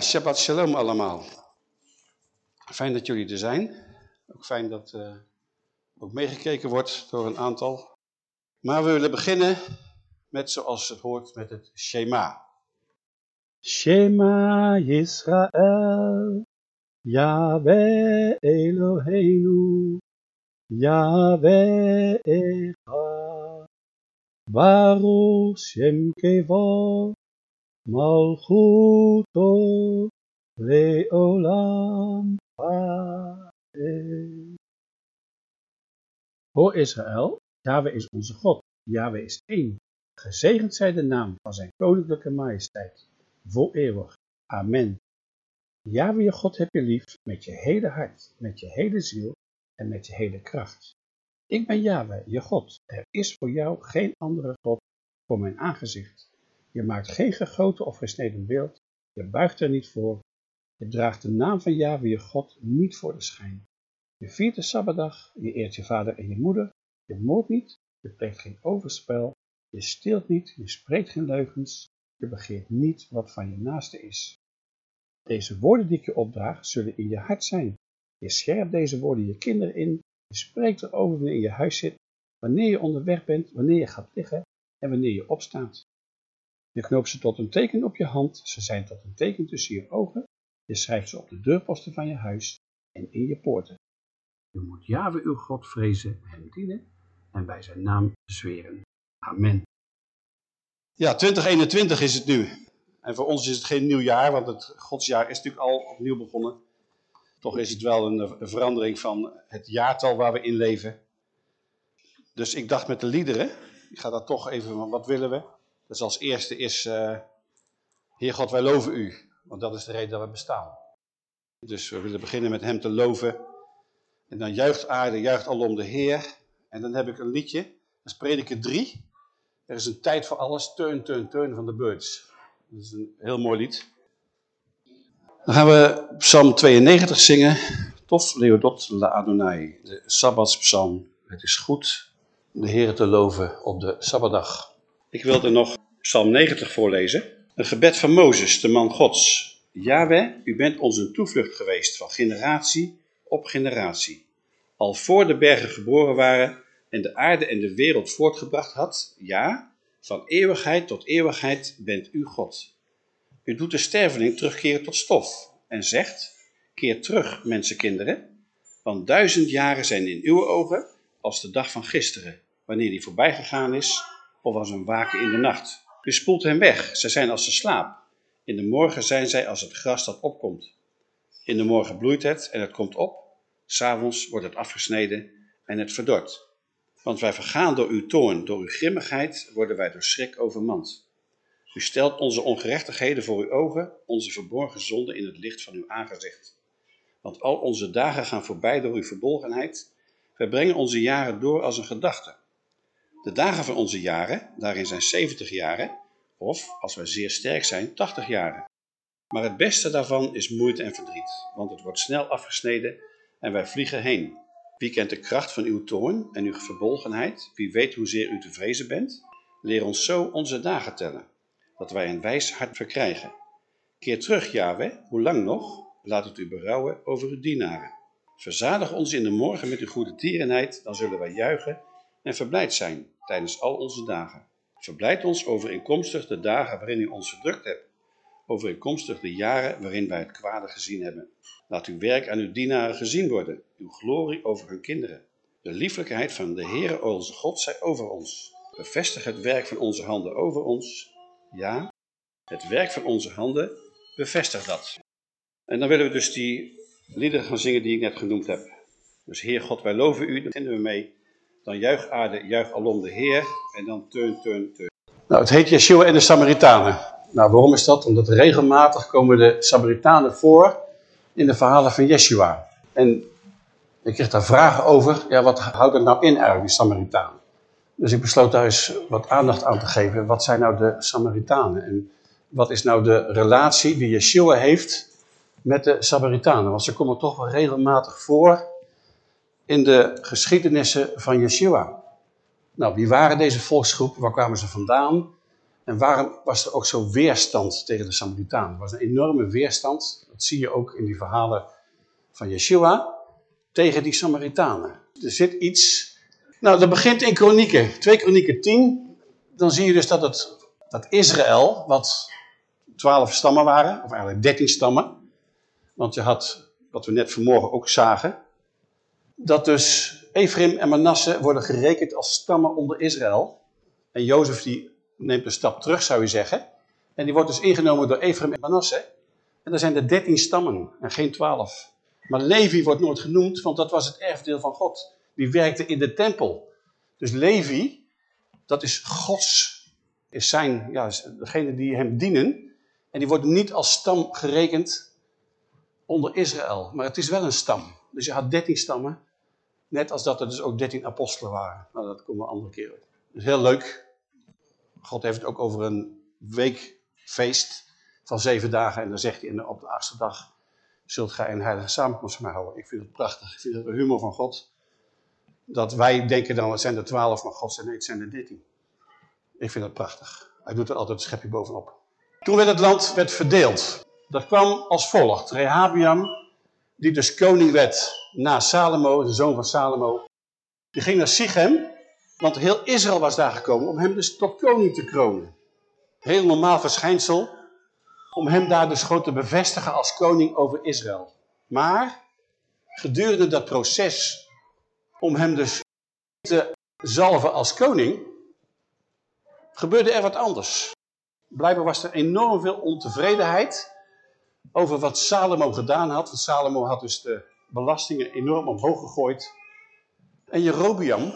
Shabbat Shalom allemaal. Fijn dat jullie er zijn. Ook fijn dat uh, ook meegekeken wordt door een aantal. Maar we willen beginnen met zoals het hoort met het Shema. Shema Yisrael, Yahweh Eloheinu, Yahweh Echad, Baruch Shem Kevod, Malchuto Leolam Hoor Israël, Yahweh is onze God, Yahweh is één. Gezegend zij de naam van zijn koninklijke majesteit, voor eeuwig. Amen. Yahweh je God heb je lief met je hele hart, met je hele ziel en met je hele kracht. Ik ben Yahweh, je God. Er is voor jou geen andere God voor mijn aangezicht. Je maakt geen gegoten of gesneden beeld, je buigt er niet voor, je draagt de naam van je God niet voor de schijn. Je viert de Sabbatdag, je eert je vader en je moeder, je moordt niet, je pleegt geen overspel, je steelt niet, je spreekt geen leugens, je begeert niet wat van je naaste is. Deze woorden die ik je opdraag, zullen in je hart zijn. Je scherpt deze woorden je kinderen in, je spreekt erover wanneer je in je huis zit, wanneer je onderweg bent, wanneer je gaat liggen en wanneer je opstaat. Je knoopt ze tot een teken op je hand, ze zijn tot een teken tussen je ogen. Je schrijft ze op de deurposten van je huis en in je poorten. Je moet Jahwe uw God vrezen, hem dienen en bij zijn naam zweren. Amen. Ja, 2021 is het nu. En voor ons is het geen nieuw jaar, want het godsjaar is natuurlijk al opnieuw begonnen. Toch is het wel een, verandering van het jaartal waar we in leven. Dus ik dacht met de liederen, ik ga daar toch even, wat willen we? Dus als eerste is, uh, Heer God, wij loven u. Want dat is de reden dat we bestaan. Dus we willen beginnen met hem te loven. En dan juicht aarde, juicht alom de Heer. En dan heb ik een liedje, dat is prediker 3. Er is een tijd voor alles, turn, turn, turn van de Birds. Dat is een heel mooi lied. Dan gaan we Psalm 92 zingen. Tof, Leodot, La Adonai. De Sabbatspsalm. Het is goed de Heer te loven op de Sabbatdag. Ik wilde nog Psalm 90 voorlezen. Een gebed van Mozes, de man Gods. Yahweh, u bent onze toevlucht geweest van generatie op generatie. Al voor de bergen geboren waren en de aarde en de wereld voortgebracht had, ja, van eeuwigheid tot eeuwigheid bent u God. U doet de sterveling terugkeren tot stof en zegt, keer terug, mensenkinderen, want duizend jaren zijn in uw ogen als de dag van gisteren, wanneer die voorbij gegaan is of als een waken in de nacht. U spoelt hen weg, zij zijn als de slaap. In de morgen zijn zij als het gras dat opkomt. In de morgen bloeit het en het komt op. S'avonds wordt het afgesneden en het verdort. Want wij vergaan door uw toorn, door uw grimmigheid worden wij door schrik overmand. U stelt onze ongerechtigheden voor uw ogen, onze verborgen zonden in het licht van uw aangezicht. Want al onze dagen gaan voorbij door uw verbolgenheid. Wij brengen onze jaren door als een gedachte. De dagen van onze jaren, daarin zijn 70 jaren, of als wij zeer sterk zijn, 80 jaren. Maar het beste daarvan is moeite en verdriet, want het wordt snel afgesneden en wij vliegen heen. Wie kent de kracht van uw toorn en uw verbolgenheid? Wie weet hoezeer u te vrezen bent? Leer ons zo onze dagen tellen, dat wij een wijs hart verkrijgen. Keer terug, Yahweh, hoe lang nog? Laat het u berouwen over uw dienaren. Verzadig ons in de morgen met uw goede tierenheid, dan zullen wij juichen en verblijd zijn tijdens al onze dagen. Verblijd ons overeenkomstig de dagen waarin u ons verdrukt hebt, overeenkomstig de jaren waarin wij het kwade gezien hebben. Laat uw werk aan uw dienaren gezien worden, uw glorie over hun kinderen. De lieflijkheid van de Heere onze God zij over ons. Bevestig het werk van onze handen over ons. Ja, het werk van onze handen, bevestig dat. En dan willen we dus die liederen gaan zingen die ik net genoemd heb. Dus Heer God, wij loven u, daar beginnen we mee. Dan juich aarde, juich alom de Heer. En dan teun, teun, teun. Nou, het heet Yeshua en de Samaritanen. Nou, waarom is dat? Omdat regelmatig komen de Samaritanen voor in de verhalen van Yeshua. En ik kreeg daar vragen over. Ja, wat houdt het nou in eigenlijk, die Samaritanen? Dus ik besloot daar eens wat aandacht aan te geven. Wat zijn nou de Samaritanen? En wat is nou de relatie die Yeshua heeft met de Samaritanen? Want ze komen toch wel regelmatig voor in de geschiedenissen van Yeshua. Nou, wie waren deze volksgroep? Waar kwamen ze vandaan? En waarom was er ook zo weerstand tegen de Samaritanen? Er was een enorme weerstand, dat zie je ook in die verhalen van Yeshua, tegen die Samaritanen. Er zit iets... Nou, dat begint in Kronieken, 2 Kronieken 10. Dan zie je dus dat, het, dat Israël, wat 12 stammen waren, of eigenlijk 13 stammen. Want je had, wat we net vanmorgen ook zagen, dat dus Ephraim en Manasse worden gerekend als stammen onder Israël. En Jozef die neemt een stap terug, zou je zeggen. En die wordt dus ingenomen door Ephraim en Manasse. En er zijn er 13 stammen en geen 12. Maar Levi wordt nooit genoemd, want dat was het erfdeel van God. Die werkte in de tempel. Dus Levi, dat is Gods, is zijn, ja, degene die hem dienen. En die worden niet als stam gerekend onder Israël. Maar het is wel een stam. Dus je had 13 stammen. Net als dat er dus ook 13 apostelen waren. Nou, dat komen we een andere keer op. Dus heel leuk. God heeft het ook over een weekfeest van zeven dagen. En dan zegt hij op de achtste dag, zult gij een heilige samenkomst van mij houden. Ik vind het prachtig. Ik vind het de humor van God. Dat wij denken dan, het zijn er twaalf, maar God zei nee, het zijn er dertien. Ik vind dat prachtig. Hij doet er altijd een schepje bovenop. Toen werd het land werd verdeeld. Dat kwam als volgt. Rehabiam, die dus koning werd na Salomo, de zoon van Salomo. Die ging naar Sichem, want heel Israël was daar gekomen om hem dus tot koning te kronen. Heel normaal verschijnsel om hem daar dus gewoon te bevestigen als koning over Israël. Maar gedurende dat proces om hem dus te zalven als koning, gebeurde er wat anders. Blijkbaar was er enorm veel ontevredenheid over wat Salomo gedaan had. Want Salomo had dus de belastingen enorm omhoog gegooid. En Jerobiam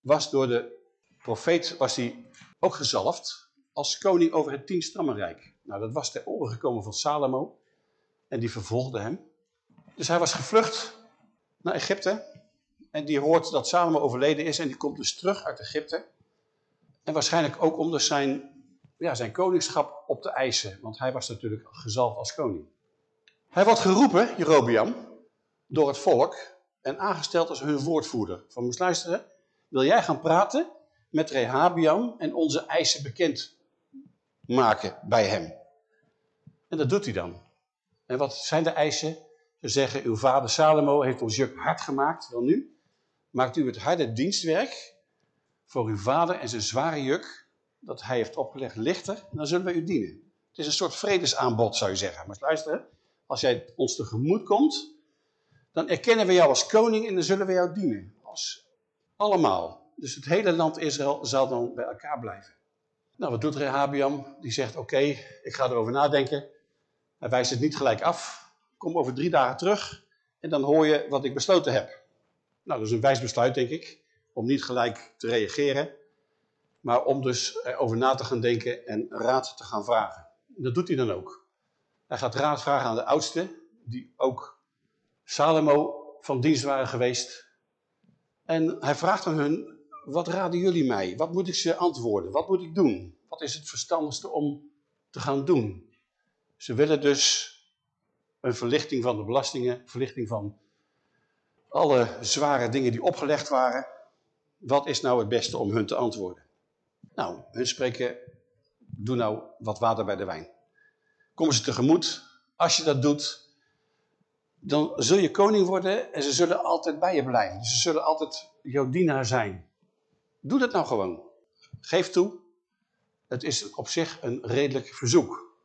was door de profeet was hij ook gezalfd als koning over het tienstammenrijk. Nou, dat was ter oren gekomen van Salomo. En die vervolgde hem. Dus hij was gevlucht naar Egypte. En die hoort dat Salomo overleden is en die komt dus terug uit Egypte. En waarschijnlijk ook om dus zijn, ja, zijn koningschap op te eisen. Want hij was natuurlijk gezalfd als koning. Hij wordt geroepen, Jerobiam, door het volk en aangesteld als hun woordvoerder. Van moest luisteren, wil jij gaan praten met Rehabiam en onze eisen bekend maken bij hem? En dat doet hij dan. En wat zijn de eisen? Ze zeggen, uw vader Salomo heeft ons juk hard gemaakt. Wel nu, maakt u het harde dienstwerk voor uw vader en zijn zware juk, dat hij heeft opgelegd, lichter, dan zullen wij u dienen. Het is een soort vredesaanbod, zou je zeggen. Maar luisteren, als jij ons tegemoet komt, dan erkennen we jou als koning en dan zullen we jou dienen. Als allemaal. Dus het hele land Israël zal dan bij elkaar blijven. Nou, wat doet Rehabiam? Die zegt, oké, ik ga erover nadenken. Hij wijst het niet gelijk af. Kom over drie dagen terug en dan hoor je wat ik besloten heb. Nou, dat is een wijs besluit, denk ik, om niet gelijk te reageren. Maar om dus erover na te gaan denken en raad te gaan vragen. Dat doet hij dan ook. Hij gaat raad vragen aan de oudsten, die ook Salomo van dienst waren geweest. En hij vraagt aan hun, wat raden jullie mij? Wat moet ik ze antwoorden? Wat moet ik doen? Wat is het verstandigste om te gaan doen? Ze willen dus een verlichting van de belastingen, verlichting van alle zware dingen die opgelegd waren. Wat is nou het beste om hun te antwoorden? Nou, hun spreken, doe nou wat water bij de wijn. Komen ze tegemoet. Als je dat doet, dan zul je koning worden en ze zullen altijd bij je blijven. Ze zullen altijd jouw dienaar zijn. Doe dat nou gewoon. Geef toe. Het is op zich een redelijk verzoek.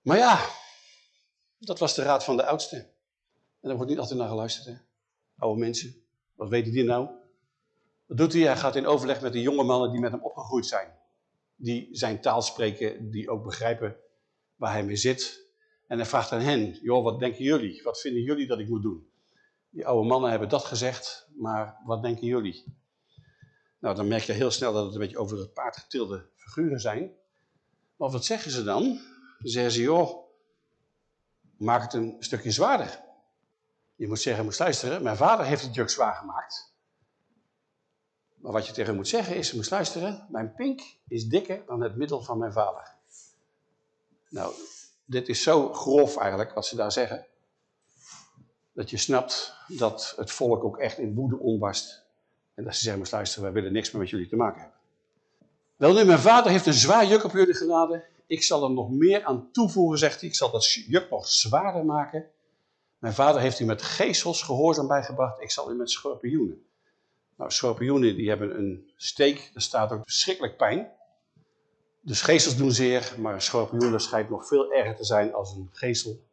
Maar ja, dat was de raad van de oudste. En daar wordt niet altijd naar geluisterd. Hè? Oude mensen, wat weten die nou? Wat doet hij? Hij gaat in overleg met de jonge mannen die met hem opgegroeid zijn. Die zijn taal spreken, die ook begrijpen waar hij mee zit. En hij vraagt aan hen, joh, wat denken jullie? Wat vinden jullie dat ik moet doen? Die oude mannen hebben dat gezegd, maar wat denken jullie? Nou, dan merk je heel snel dat het een beetje over het paard getilde figuren zijn. Maar wat zeggen ze dan? Dan zeggen ze, joh, maak het een stukje zwaarder. Je moet zeggen, moet luisteren, mijn vader heeft het juk zwaar gemaakt. Maar wat je tegen hem moet zeggen is, moet luisteren, mijn pink is dikker dan het middel van mijn vader. Nou, dit is zo grof eigenlijk, wat ze daar zeggen. Dat je snapt dat het volk ook echt in woede onbarst. En dat ze zeggen, maar luisteren, wij willen niks meer met jullie te maken hebben. Wel nu, mijn vader heeft een zwaar juk op jullie geladen. Ik zal er nog meer aan toevoegen, zegt hij. Ik zal dat juk nog zwaarder maken. Mijn vader heeft u met gezels gehoorzaam bijgebracht. Ik zal u met schorpioenen. Nou, schorpioenen die hebben een steek. Er staat ook verschrikkelijk pijn. Dus gezels doen zeer, maar een schorpioen schijnt nog veel erger te zijn als een gezel.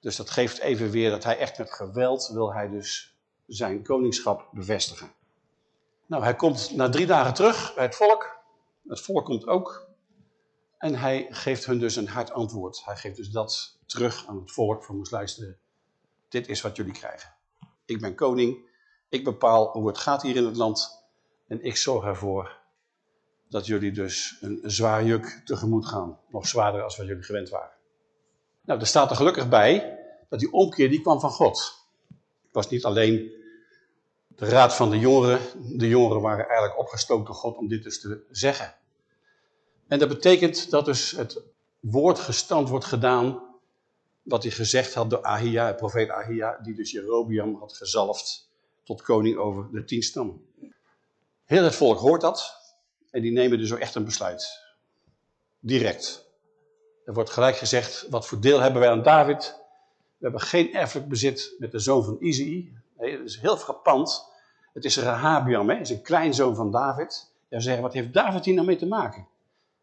Dus dat geeft even weer dat hij echt met geweld wil hij dus zijn koningschap bevestigen. Nou, hij komt na drie dagen terug bij het volk. Het volk komt ook. En hij geeft hun dus een hard antwoord. Hij geeft dus dat terug aan het volk van moest luisteren. Dit is wat jullie krijgen. Ik ben koning. Ik bepaal hoe het gaat hier in het land. En ik zorg ervoor dat jullie dus een zwaar juk tegemoet gaan. Nog zwaarder als wat jullie gewend waren. Nou, er staat er gelukkig bij dat die omkeer die kwam van God. Het was niet alleen de raad van de jongeren. De jongeren waren eigenlijk opgestookt door God om dit dus te zeggen. En dat betekent dat dus het woord gestand wordt gedaan wat hij gezegd had door Ahia, profeet Ahia, die dus Jerobiam had gezalfd tot koning over de tien stammen. Heel het volk hoort dat en die nemen dus ook echt een besluit. Direct. Er wordt gelijk gezegd, wat voor deel hebben wij aan David? We hebben geen erfelijk bezit met de zoon van Izei. Nee, dat is heel frappant. Het is Rahabiam, hè? het is een kleinzoon van David. Ja, zeggen, wat heeft David hier nou mee te maken?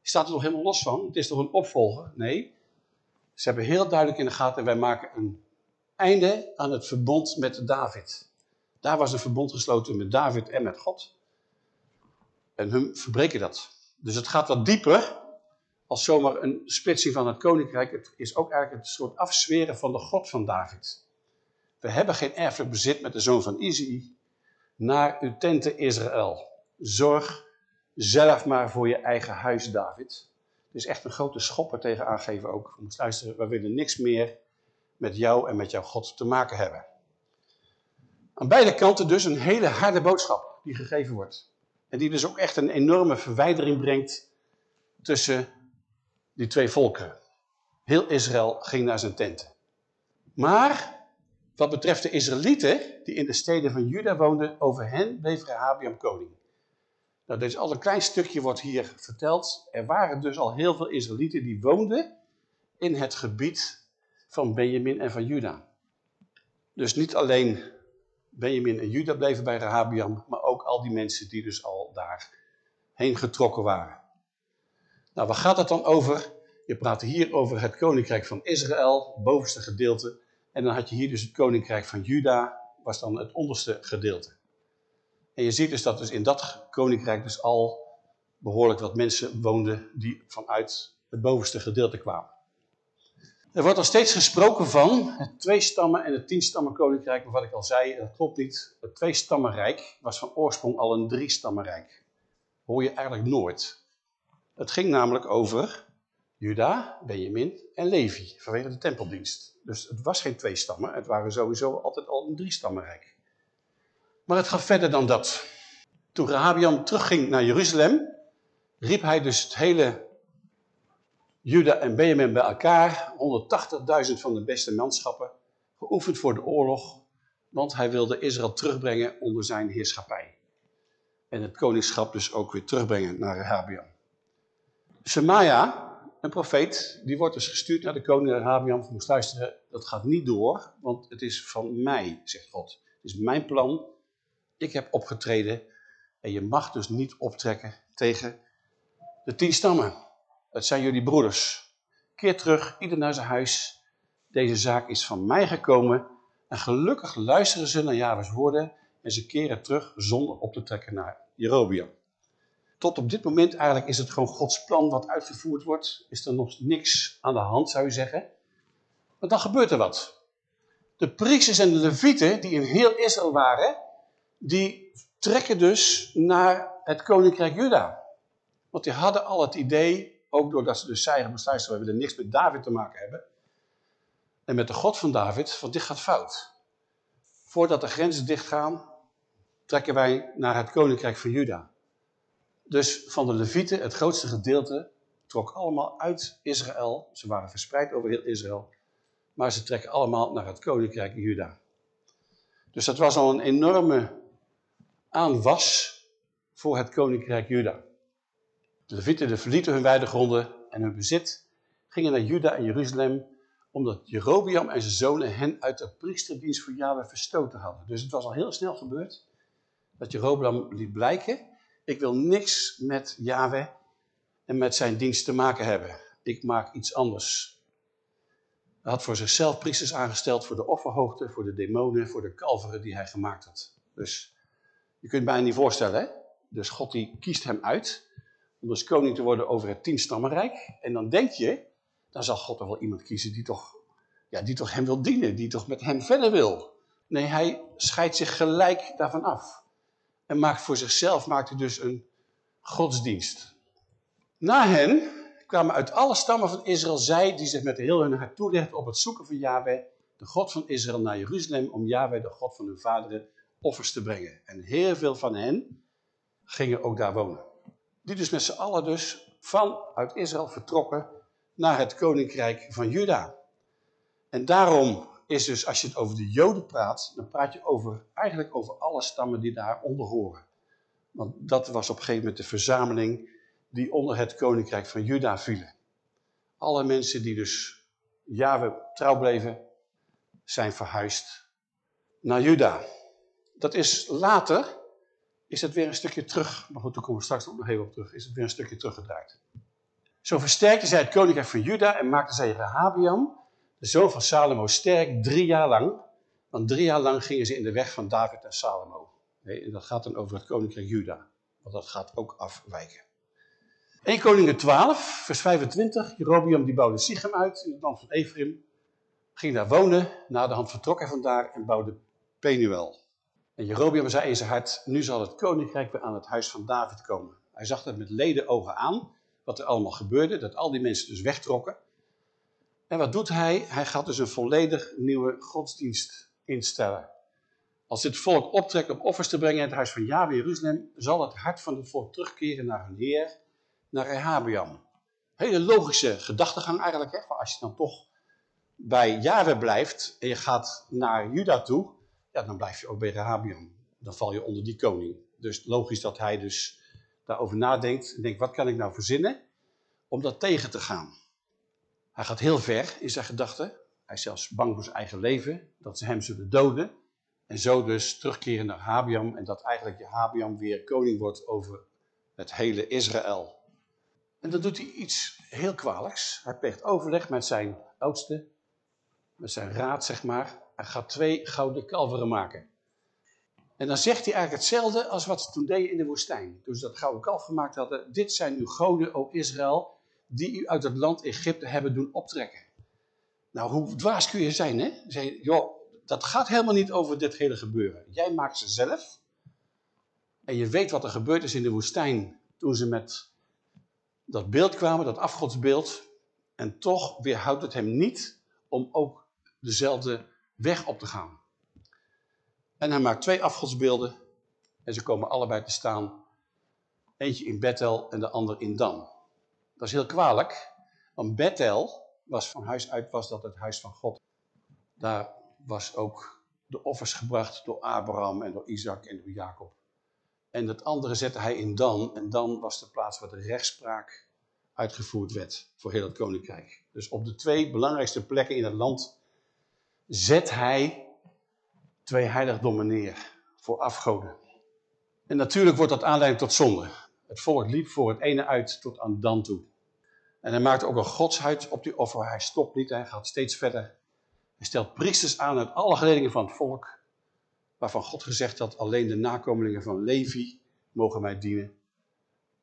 Staat er nog helemaal los van? Het is toch een opvolger? Nee. Ze hebben heel duidelijk in de gaten, wij maken een einde aan het verbond met David. Daar was een verbond gesloten met David en met God. En hun verbreken dat. Dus het gaat wat dieper als zomaar een splitsing van het koninkrijk. Het is ook eigenlijk een soort afzweren van de God van David. We hebben geen erfelijk bezit met de zoon van Izei. Naar uw tenten Israël. Zorg zelf maar voor je eigen huis, David. Het is echt een grote schopper tegen aangeven ook. We moeten luisteren, we willen niks meer met jou en met jouw God te maken hebben. Aan beide kanten dus een hele harde boodschap die gegeven wordt. En die dus ook echt een enorme verwijdering brengt tussen die twee volken. Heel Israël ging naar zijn tenten. Maar wat betreft de Israëlieten die in de steden van Juda woonden, over hen bleef Rehabiam koning. Nou, dit is al een klein stukje wordt hier verteld. Er waren dus al heel veel Israëlieten die woonden in het gebied van Benjamin en van Juda. Dus niet alleen Benjamin en Juda bleven bij Rehabiam, maar ook al die mensen die dus al daarheen getrokken waren. Nou, waar gaat het dan over? Je praat hier over het koninkrijk van Israël, het bovenste gedeelte. En dan had je hier dus het koninkrijk van Juda, was dan het onderste gedeelte. En je ziet dus dat dus in dat koninkrijk dus al behoorlijk wat mensen woonden die vanuit het bovenste gedeelte kwamen. Er wordt al steeds gesproken van het twee stammen en het tien stammen koninkrijk, maar wat ik al zei, dat klopt niet. Het twee stammenrijk was van oorsprong al een drie stammenrijk. Hoor je eigenlijk nooit. Het ging namelijk over Juda, Benjamin en Levi, vanwege de tempeldienst. Dus het was geen twee stammen, het waren sowieso altijd al een drie stammenrijk. Maar het gaat verder dan dat. Toen Rahabiam terugging naar Jeruzalem, riep hij dus het hele Juda en Benjamin bij elkaar, 180.000 van de beste manschappen, geoefend voor de oorlog, want hij wilde Israël terugbrengen onder zijn heerschappij. En het koningschap dus ook weer terugbrengen naar Rehabiam. Shemaya, een profeet, die wordt dus gestuurd naar de koning Rehabiam. Moest luisteren, dat gaat niet door, want het is van mij, zegt God. Het is mijn plan, ik heb opgetreden en je mag dus niet optrekken tegen de tien stammen. Het zijn jullie broeders. Keer terug, ieder naar zijn huis. Deze zaak is van mij gekomen. En gelukkig luisteren ze naar Java's woorden. En ze keren terug zonder op te trekken naar Jerobiam. Tot op dit moment eigenlijk is het gewoon Gods plan wat uitgevoerd wordt. Is er nog niks aan de hand, zou je zeggen. Maar dan gebeurt er wat. De priesters en de levieten, die in heel Israël waren, die trekken dus naar het koninkrijk Juda. Want die hadden al het idee, ook doordat ze dus zeiden, we willen niks met David te maken hebben. En met de God van David, want dit gaat fout. Voordat de grenzen dichtgaan, trekken wij naar het koninkrijk van Juda. Dus van de Levieten, het grootste gedeelte, trok allemaal uit Israël. Ze waren verspreid over heel Israël. Maar ze trekken allemaal naar het koninkrijk Juda. Dus dat was al een enorme aan was voor het koninkrijk Juda. De Levieten verlieten hun weidegronden en hun bezit, gingen naar Juda en Jeruzalem, omdat Jerobiam en zijn zonen hen uit de priesterdienst voor Yahweh verstoten hadden. Dus het was al heel snel gebeurd dat Jerobiam liet blijken, ik wil niks met Yahweh en met zijn dienst te maken hebben. Ik maak iets anders. Hij had voor zichzelf priesters aangesteld voor de offerhoogte, voor de demonen, voor de kalveren die hij gemaakt had. Dus je kunt het bijna niet voorstellen, hè? Dus God die kiest hem uit om dus koning te worden over het tienstammenrijk. En dan denk je, dan zal God er wel iemand kiezen die toch, ja, die toch hem wil dienen, die toch met hem verder wil. Nee, hij scheidt zich gelijk daarvan af. En maakt voor zichzelf maakt hij dus een godsdienst. Na hen kwamen uit alle stammen van Israël zij die zich met heel hun hart toelegden op het zoeken van Yahweh, de God van Israël, naar Jeruzalem om Yahweh, de God van hun vaderen, offers te brengen. En heel veel van hen gingen ook daar wonen. Die dus met z'n allen dus vanuit Israël vertrokken naar het koninkrijk van Juda. En daarom is dus, als je het over de Joden praat, dan praat je over, eigenlijk over alle stammen die daaronder horen. Want dat was op een gegeven moment de verzameling die onder het koninkrijk van Juda vielen. Alle mensen die dus Yahweh trouw bleven, zijn verhuisd naar Juda. Dat is later, is het weer een stukje terug, maar goed, daar komen we straks nog even op terug, is het weer een stukje teruggedraaid. Zo versterkte zij het koninkrijk van Juda en maakte zij Rehabiam, de zoon van Salomo, sterk drie jaar lang. Want drie jaar lang gingen ze in de weg van David en Salomo. Nee, en dat gaat dan over het koninkrijk Juda, want dat gaat ook afwijken. 1 Koningen 12, vers 25. Jerobiam die bouwde Sichem uit in het land van Ephraim. Ging daar wonen, na de hand vertrok hij vandaar en bouwde Penuel. En zei in zijn hart, nu zal het koninkrijk weer aan het huis van David komen. Hij zag het met leden ogen aan, wat er allemaal gebeurde, dat al die mensen dus wegtrokken. En wat doet hij? Hij gaat dus een volledig nieuwe godsdienst instellen. Als dit volk optrekt om offers te brengen in het huis van Yahweh Jeruzalem, zal het hart van het volk terugkeren naar hun Heer, naar Rehabiam. Hele logische gedachtegang eigenlijk, hè? als je dan toch bij Yahweh blijft en je gaat naar Juda toe, ja, dan blijf je ook bij Rehabiam. Dan val je onder die koning. Dus logisch dat hij dus daarover nadenkt en denkt, wat kan ik nou verzinnen om dat tegen te gaan? Hij gaat heel ver in zijn gedachten. Hij is zelfs bang voor zijn eigen leven, dat ze hem zullen doden. En zo dus terugkeren naar Habiam en dat eigenlijk Habiam weer koning wordt over het hele Israël. En dan doet hij iets heel kwalijks. Hij pleegt overleg met zijn oudste, met zijn raad zeg maar. Hij gaat twee gouden kalveren maken. En dan zegt hij eigenlijk hetzelfde als wat ze toen deden in de woestijn. Toen ze dat gouden kalf gemaakt hadden. Dit zijn uw goden, o Israël, die u uit het land Egypte hebben doen optrekken. Nou, hoe dwaas kun je zijn, hè? Zeg, joh, dat gaat helemaal niet over dit hele gebeuren. Jij maakt ze zelf. En je weet wat er gebeurd is in de woestijn toen ze met dat beeld kwamen, dat afgodsbeeld. En toch weerhoudt het hem niet om ook dezelfde weg op te gaan. En hij maakt twee afgodsbeelden en ze komen allebei te staan. Eentje in Bethel en de ander in Dan. Dat is heel kwalijk, want Bethel was van huis uit was dat het huis van God. Daar was ook de offers gebracht door Abraham en door Isaac en door Jacob. En het andere zette hij in Dan. En Dan was de plaats waar de rechtspraak uitgevoerd werd voor heel het koninkrijk. Dus op de twee belangrijkste plekken in het land zet hij twee heiligdommen neer voor afgoden. En natuurlijk wordt dat aanleiding tot zonde. Het volk liep voor het ene uit tot aan Dan toe. En hij maakte ook een godshuid op die offer. Hij stopt niet, hij gaat steeds verder. Hij stelt priesters aan uit alle geledingen van het volk. Waarvan God gezegd had, alleen de nakomelingen van Levi mogen mij dienen.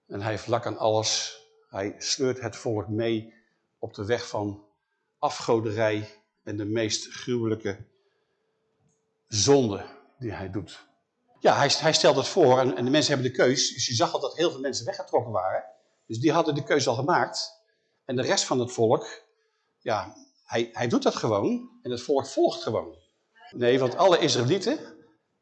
En hij heeft aan alles. Hij sleurt het volk mee op de weg van afgoderij en de meest gruwelijke zonde die hij doet. Ja, hij, hij stelt het voor en, en, de mensen hebben de keus. Dus je zag al dat heel veel mensen weggetrokken waren. Dus die hadden de keus al gemaakt. En de rest van het volk, ja, hij, hij doet dat gewoon en het volk volgt gewoon. Nee, want alle Israëlieten,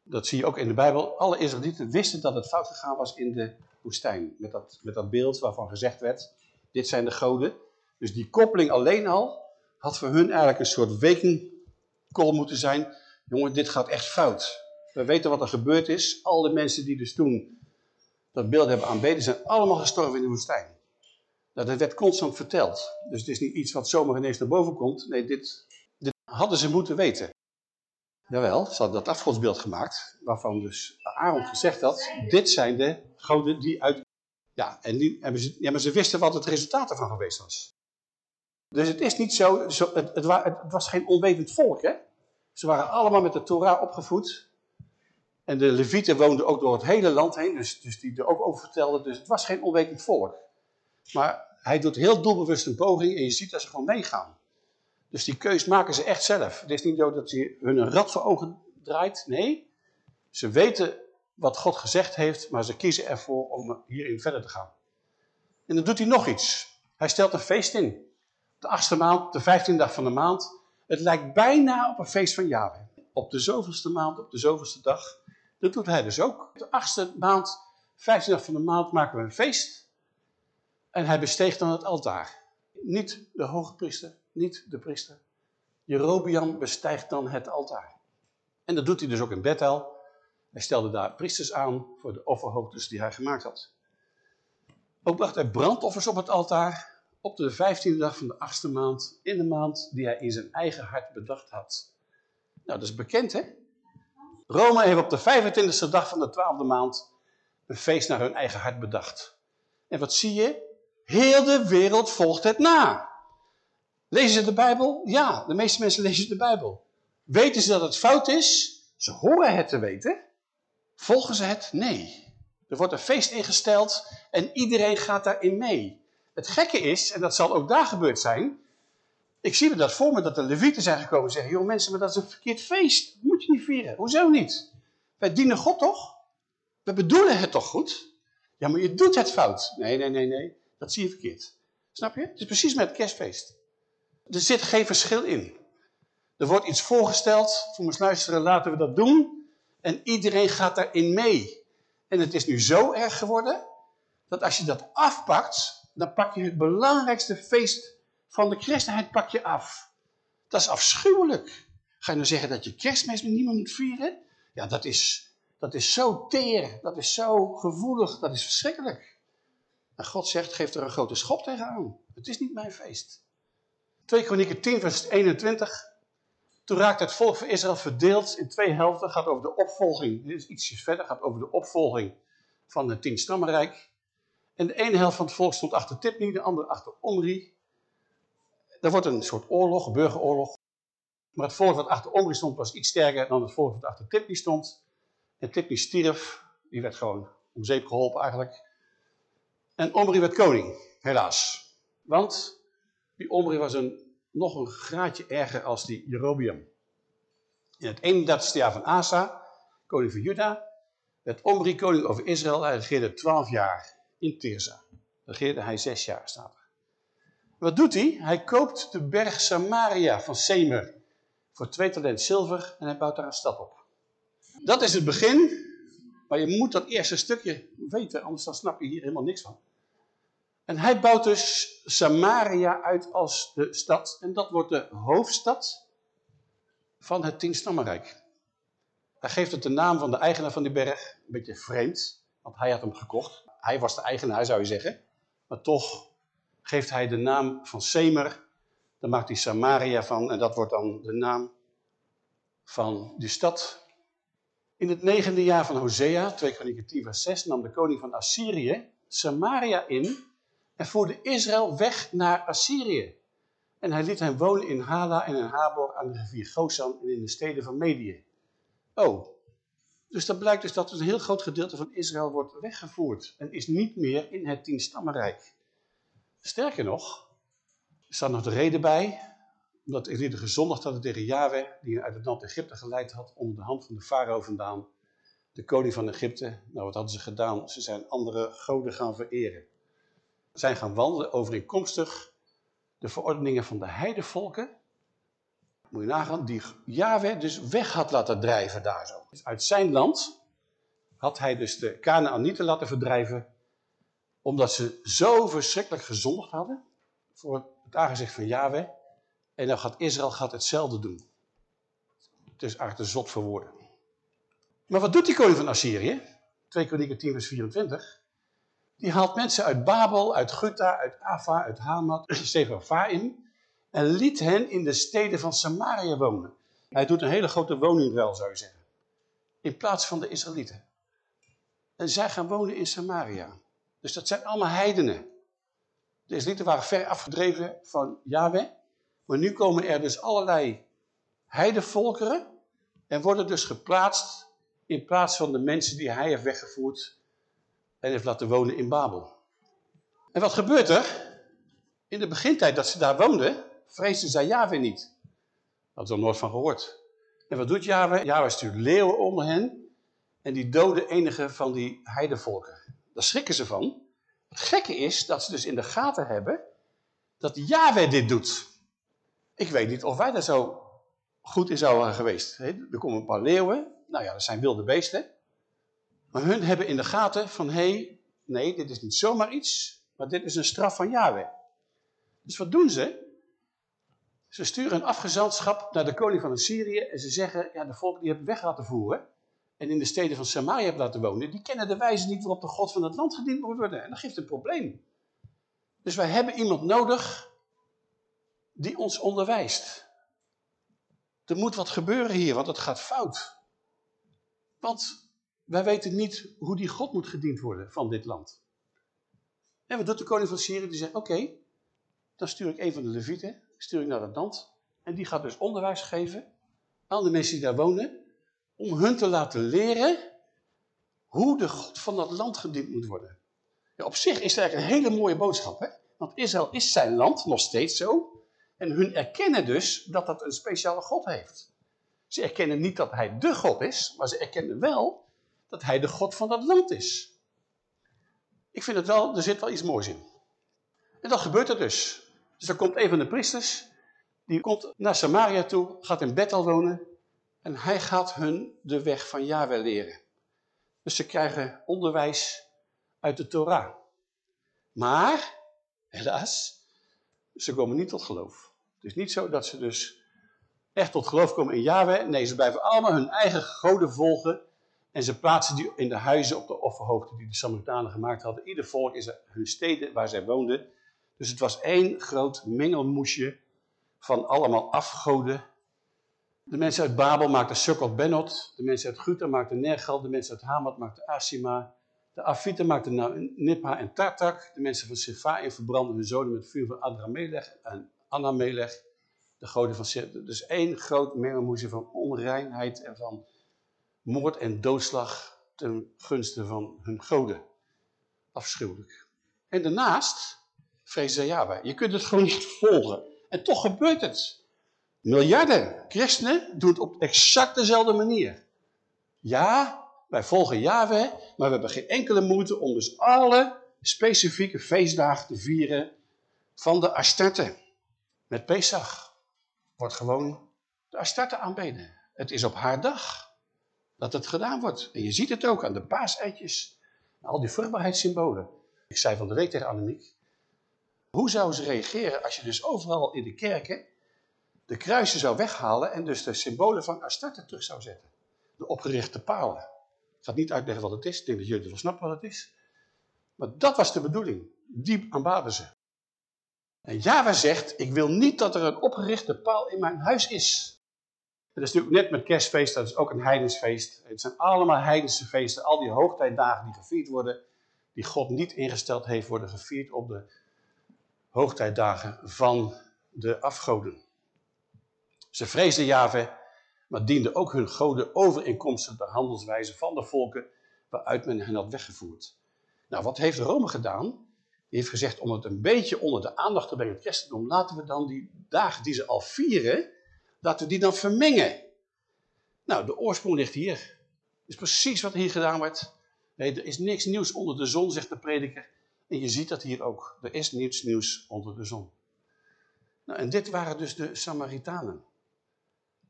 dat zie je ook in de Bijbel, alle Israëlieten wisten dat het fout gegaan was in de woestijn. Met dat, met dat beeld waarvan gezegd werd, dit zijn de goden. Dus die koppeling alleen al had voor hun eigenlijk een soort wekenkool moeten zijn. Jongen, dit gaat echt fout. We weten wat er gebeurd is. Al de mensen die dus toen dat beeld hebben aanbeden, zijn allemaal gestorven in de woestijn. Nou, dat werd constant verteld. Dus het is niet iets wat zomaar ineens naar boven komt. Nee, dit, hadden ze moeten weten. Jawel, ze hadden dat afgodsbeeld gemaakt, waarvan dus Aaron gezegd had, dit zijn de goden die uit... Ja, en die, hebben ze, ja, maar ze wisten wat het resultaat ervan geweest was. Dus het is niet zo, het, het, was geen onwetend volk, hè. Ze waren allemaal met de Torah opgevoed. En de Levieten woonden ook door het hele land heen, dus, dus die er ook over vertelden. Dus het was geen onwetend volk. Maar hij doet heel doelbewust een poging en je ziet dat ze gewoon meegaan. Dus die keus maken ze echt zelf. Het is niet zo dat ze hun een rat voor ogen draait. Nee, ze weten wat God gezegd heeft, maar ze kiezen ervoor om hierin verder te gaan. En dan doet hij nog iets. Hij stelt een feest in. De achtste maand, de vijftiende dag van de maand. Het lijkt bijna op een feest van Yahweh. Op de zoveelste maand, op de zoveelste dag. Dat doet hij dus ook. De achtste maand, vijftiende dag van de maand maken we een feest. En hij besteegt dan het altaar. Niet de hoge priester, niet de priester. Jerobiam bestijgt dan het altaar. En dat doet hij dus ook in Bethel. Hij stelde daar priesters aan voor de offerhoogtes die hij gemaakt had. Ook bracht hij brandoffers op het altaar op de vijftiende dag van de achtste maand, in de maand die hij in zijn eigen hart bedacht had. Nou, dat is bekend hè? Rome heeft op de 25e dag van de twaalfde maand een feest naar hun eigen hart bedacht. En wat zie je? Heel de wereld volgt het na. Lezen ze de Bijbel? Ja, de meeste mensen lezen de Bijbel. Weten ze dat het fout is? Ze horen het te weten. Volgen ze het? Nee. Er wordt een feest ingesteld en iedereen gaat daarin mee. Het gekke is, en dat zal ook daar gebeurd zijn, ik zie me dat voor me dat de levieten zijn gekomen en zeggen, joh mensen, maar dat is een verkeerd feest. Moet je niet vieren. Hoezo niet? Wij dienen God toch? We bedoelen het toch goed? Ja, maar je doet het fout. Nee, nee, nee, nee. Dat zie je verkeerd. Snap je? Het is precies met het kerstfeest. Er zit geen verschil in. Er wordt iets voorgesteld, voor mijn luisteren laten we dat doen. En iedereen gaat daarin mee. En het is nu zo erg geworden, dat als je dat afpakt, dan pak je het belangrijkste feest van de christenheid pak je af. Dat is afschuwelijk. Ga je nou zeggen dat je kerstmis met niemand moet vieren? Ja, dat is, dat is zo teer, dat is zo gevoelig, dat is verschrikkelijk. En God zegt, geef er een grote schop tegenaan. Het is niet mijn feest. 2 Kronieken 10 vers 21. Toen raakte het volk van Israël verdeeld in twee helften. Gaat over de opvolging, dit is ietsjes verder, gaat over de opvolging van het tien stammenrijk. En de ene helft van het volk stond achter Tipni, de andere achter Omri. Er wordt een soort oorlog, burgeroorlog. Maar het volk wat achter Omri stond was iets sterker dan het volk wat achter Tipni stond. En Tipni stierf, die werd gewoon om zeep geholpen eigenlijk. En Omri werd koning, helaas. Want die Omri was een, nog een graadje erger als die Jerobiam. In het 31ste jaar van Asa, koning van Juda, werd Omri koning over Israël. Hij regeerde 12 jaar in Tirza. Regeerde hij zes jaar, staat. Wat doet hij? Hij koopt de berg Samaria van Semer voor twee talent zilver en hij bouwt daar een stad op. Dat is het begin, maar je moet dat eerste stukje weten, anders dan snap je hier helemaal niks van. En hij bouwt dus Samaria uit als de stad. En dat wordt de hoofdstad van het Tienstammenrijk. Hij geeft het de naam van de eigenaar van die berg. Een beetje vreemd, want hij had hem gekocht. Hij was de eigenaar, zou je zeggen. Maar toch geeft hij de naam van Semer. Daar maakt hij Samaria van. En dat wordt dan de naam van die stad. In het negende jaar van Hosea, 2 Kronieken 10 vers 6, nam de koning van Assyrië Samaria in en voerde Israël weg naar Assyrië. En hij liet hen wonen in Hala en in Habor aan de rivier Gozan en in de steden van Medië. Oh, dus dat blijkt dus dat een heel groot gedeelte van Israël wordt weggevoerd en is niet meer in het tienstammenrijk. Sterker nog, er staat nog de reden bij, omdat Elide gezondigd hadden tegen Yahweh, die uit het land Egypte geleid had, onder de hand van de farao vandaan, de koning van Egypte. Nou, wat hadden ze gedaan? Ze zijn andere goden gaan vereren zijn gaan wandelen overeenkomstig de verordeningen van de heidevolken. Moet je nagaan, die Yahweh dus weg had laten drijven daar zo. Dus uit zijn land had hij dus de Canaanieten laten verdrijven, omdat ze zo verschrikkelijk gezondigd hadden voor het aangezicht van Yahweh. En dan gaat Israël gaat hetzelfde doen. Het is eigenlijk te zot voor woorden. Maar wat doet die koning van Assyrië? 2 Kronieken 10 vers 24. Die haalt mensen uit Babel, uit Gutta, uit Ava, uit Hamat, Sefarvaim en liet hen in de steden van Samaria wonen. Hij doet een hele grote woningruil, zou je zeggen. In plaats van de Israëlieten. En zij gaan wonen in Samaria. Dus dat zijn allemaal heidenen. De Israëlieten waren ver afgedreven van Yahweh. Maar nu komen er dus allerlei heidevolkeren. En worden dus geplaatst in plaats van de mensen die hij heeft weggevoerd. En heeft laten wonen in Babel. En wat gebeurt er? In de begintijd dat ze daar woonden, vreesden zij Yahweh niet. Had er nooit van gehoord. En wat doet Yahweh? Yahweh stuurt leeuwen onder hen. En die doden enige van die heidevolken. Daar schrikken ze van. Het gekke is dat ze dus in de gaten hebben dat Yahweh dit doet. Ik weet niet of wij daar zo goed in zouden geweest. Er komen een paar leeuwen. Nou ja, dat zijn wilde beesten. Maar hun hebben in de gaten van, hé, hey, nee, dit is niet zomaar iets, maar dit is een straf van Yahweh. Dus wat doen ze? Ze sturen een afgezantschap naar de koning van Assyrië en ze zeggen, ja, de volk die hebben weg laten voeren en in de steden van Samaria hebben laten wonen, die kennen de wijze niet waarop de God van het land gediend moet worden. En dat geeft een probleem. Dus wij hebben iemand nodig die ons onderwijst. Er moet wat gebeuren hier, want het gaat fout. Want wij weten niet hoe die God moet gediend worden van dit land. En wat doet de koning van Syrië? Die zegt, oké, dan stuur ik een van de levieten, stuur ik naar het land. En die gaat dus onderwijs geven aan de mensen die daar wonen. Om hun te laten leren hoe de God van dat land gediend moet worden. Ja, op zich is het eigenlijk een hele mooie boodschap. Hè? Want Israël is zijn land, nog steeds zo. En hun erkennen dus dat dat een speciale God heeft. Ze erkennen niet dat hij de God is, maar ze erkennen wel dat hij de God van dat land is. Ik vind het wel, er zit wel iets moois in. En dat gebeurt er dus. Dus er komt een van de priesters, die komt naar Samaria toe, gaat in Bethel wonen. En hij gaat hun de weg van Yahweh leren. Dus ze krijgen onderwijs uit de Torah. Maar, helaas, ze komen niet tot geloof. Het is niet zo dat ze dus echt tot geloof komen in Yahweh. Nee, ze blijven allemaal hun eigen goden volgen. En ze plaatsen die in de huizen op de offerhoogte die de Samaritanen gemaakt hadden. Ieder volk is hun steden waar zij woonden. Dus het was één groot mengelmoesje van allemaal afgoden. De mensen uit Babel maakten Sukkot Benot. De mensen uit Guta maakten Nergal. De mensen uit Hamat maakten Asima. De Afieten maakten Nippa en Tartak. De mensen van Sephaim verbrandden hun zonen met vuur van Adramelech en Anamelech. De goden van Seth. Dus één groot mengelmoesje van onreinheid en van moord en doodslag ten gunste van hun goden. Afschuwelijk. En daarnaast ze Yahweh. Je kunt het gewoon niet volgen. En toch gebeurt het. Miljarden christenen doen het op exact dezelfde manier. Ja, wij volgen Yahweh, maar we hebben geen enkele moeite om dus alle specifieke feestdagen te vieren van de Astarte. Met Pesach wordt gewoon de Astarte aanbeden. Het is op haar dag dat het gedaan wordt. En je ziet het ook aan de paaseitjes, al die vruchtbaarheidssymbolen. Ik zei van de week tegen Annemiek, hoe zou ze reageren als je dus overal in de kerken de kruisen zou weghalen en dus de symbolen van Astarte terug zou zetten? De opgerichte palen. Ik ga niet uitleggen wat het is, ik denk dat jullie wel snappen wat het is. Maar dat was de bedoeling. Diep aanbaden ze. En Java zegt, ik wil niet dat er een opgerichte paal in mijn huis is. Dat is natuurlijk net met kerstfeest, dat is ook een heidensfeest. Het zijn allemaal heidense feesten. Al die hoogtijdagen die gevierd worden, die God niet ingesteld heeft, worden gevierd op de hoogtijdagen van de afgoden. Ze vreesden Jave, maar dienden ook hun goden overeenkomstig de handelswijze van de volken waaruit men hen had weggevoerd. Nou, wat heeft Rome gedaan? Die heeft gezegd, om het een beetje onder de aandacht te brengen, het christendom, laten we dan die dagen die ze al vieren, laten we die dan vermengen. Nou, de oorsprong ligt hier. Dat is precies wat hier gedaan wordt. Nee, er is niks nieuws onder de zon, zegt de prediker. En je ziet dat hier ook. Er is niets nieuws onder de zon. Nou, en dit waren dus de Samaritanen.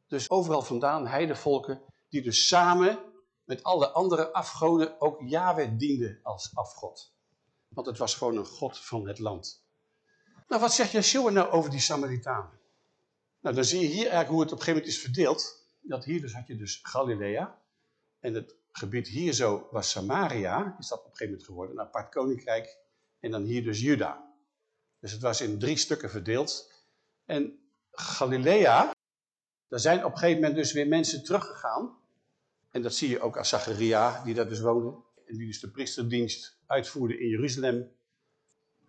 Dus overal vandaan heidevolken die dus samen met alle andere afgoden ook Yahweh dienden als afgod. Want het was gewoon een god van het land. Nou, wat zegt Yeshua nou over die Samaritanen? Nou, dan zie je hier eigenlijk hoe het op een gegeven moment is verdeeld. Dat hier dus had je dus Galilea. En het gebied hier zo was Samaria, is dat op een gegeven moment geworden, een apart koninkrijk. En dan hier dus Juda. Dus het was in drie stukken verdeeld. En Galilea, daar zijn op een gegeven moment dus weer mensen teruggegaan. En dat zie je ook aan Zacharia, die daar dus woonde. En die dus de priesterdienst uitvoerde in Jeruzalem.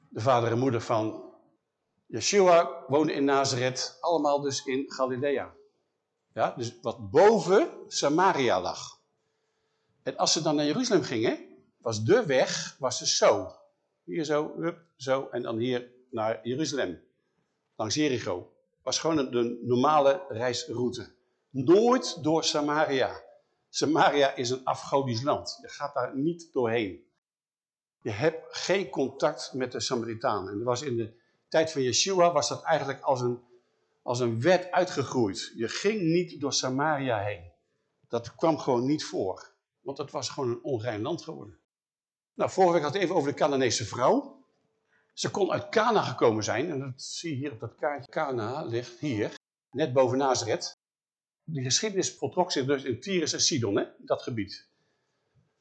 De vader en moeder van Yeshua woonden in Nazareth. Allemaal dus in Galilea. Ja, dus wat boven Samaria lag. En als ze dan naar Jeruzalem gingen, was de weg was dus zo. Hier zo, hup, zo en dan hier naar Jeruzalem. Langs Jericho. Was gewoon de normale reisroute. Nooit door Samaria. Samaria is een afgodisch land. Je gaat daar niet doorheen. Je hebt geen contact met de Samaritanen. En was in de tijd van Yeshua was dat eigenlijk als een, als een wet uitgegroeid. Je ging niet door Samaria heen. Dat kwam gewoon niet voor. Want het was gewoon een onrein land geworden. Nou, vorige week had ik even over de Canaanese vrouw. Ze kon uit Cana gekomen zijn. En dat zie je hier op dat kaartje. Cana ligt hier, net boven Nazareth. Die geschiedenis voltrok zich dus in Tyrus en Sidon, hè, dat gebied.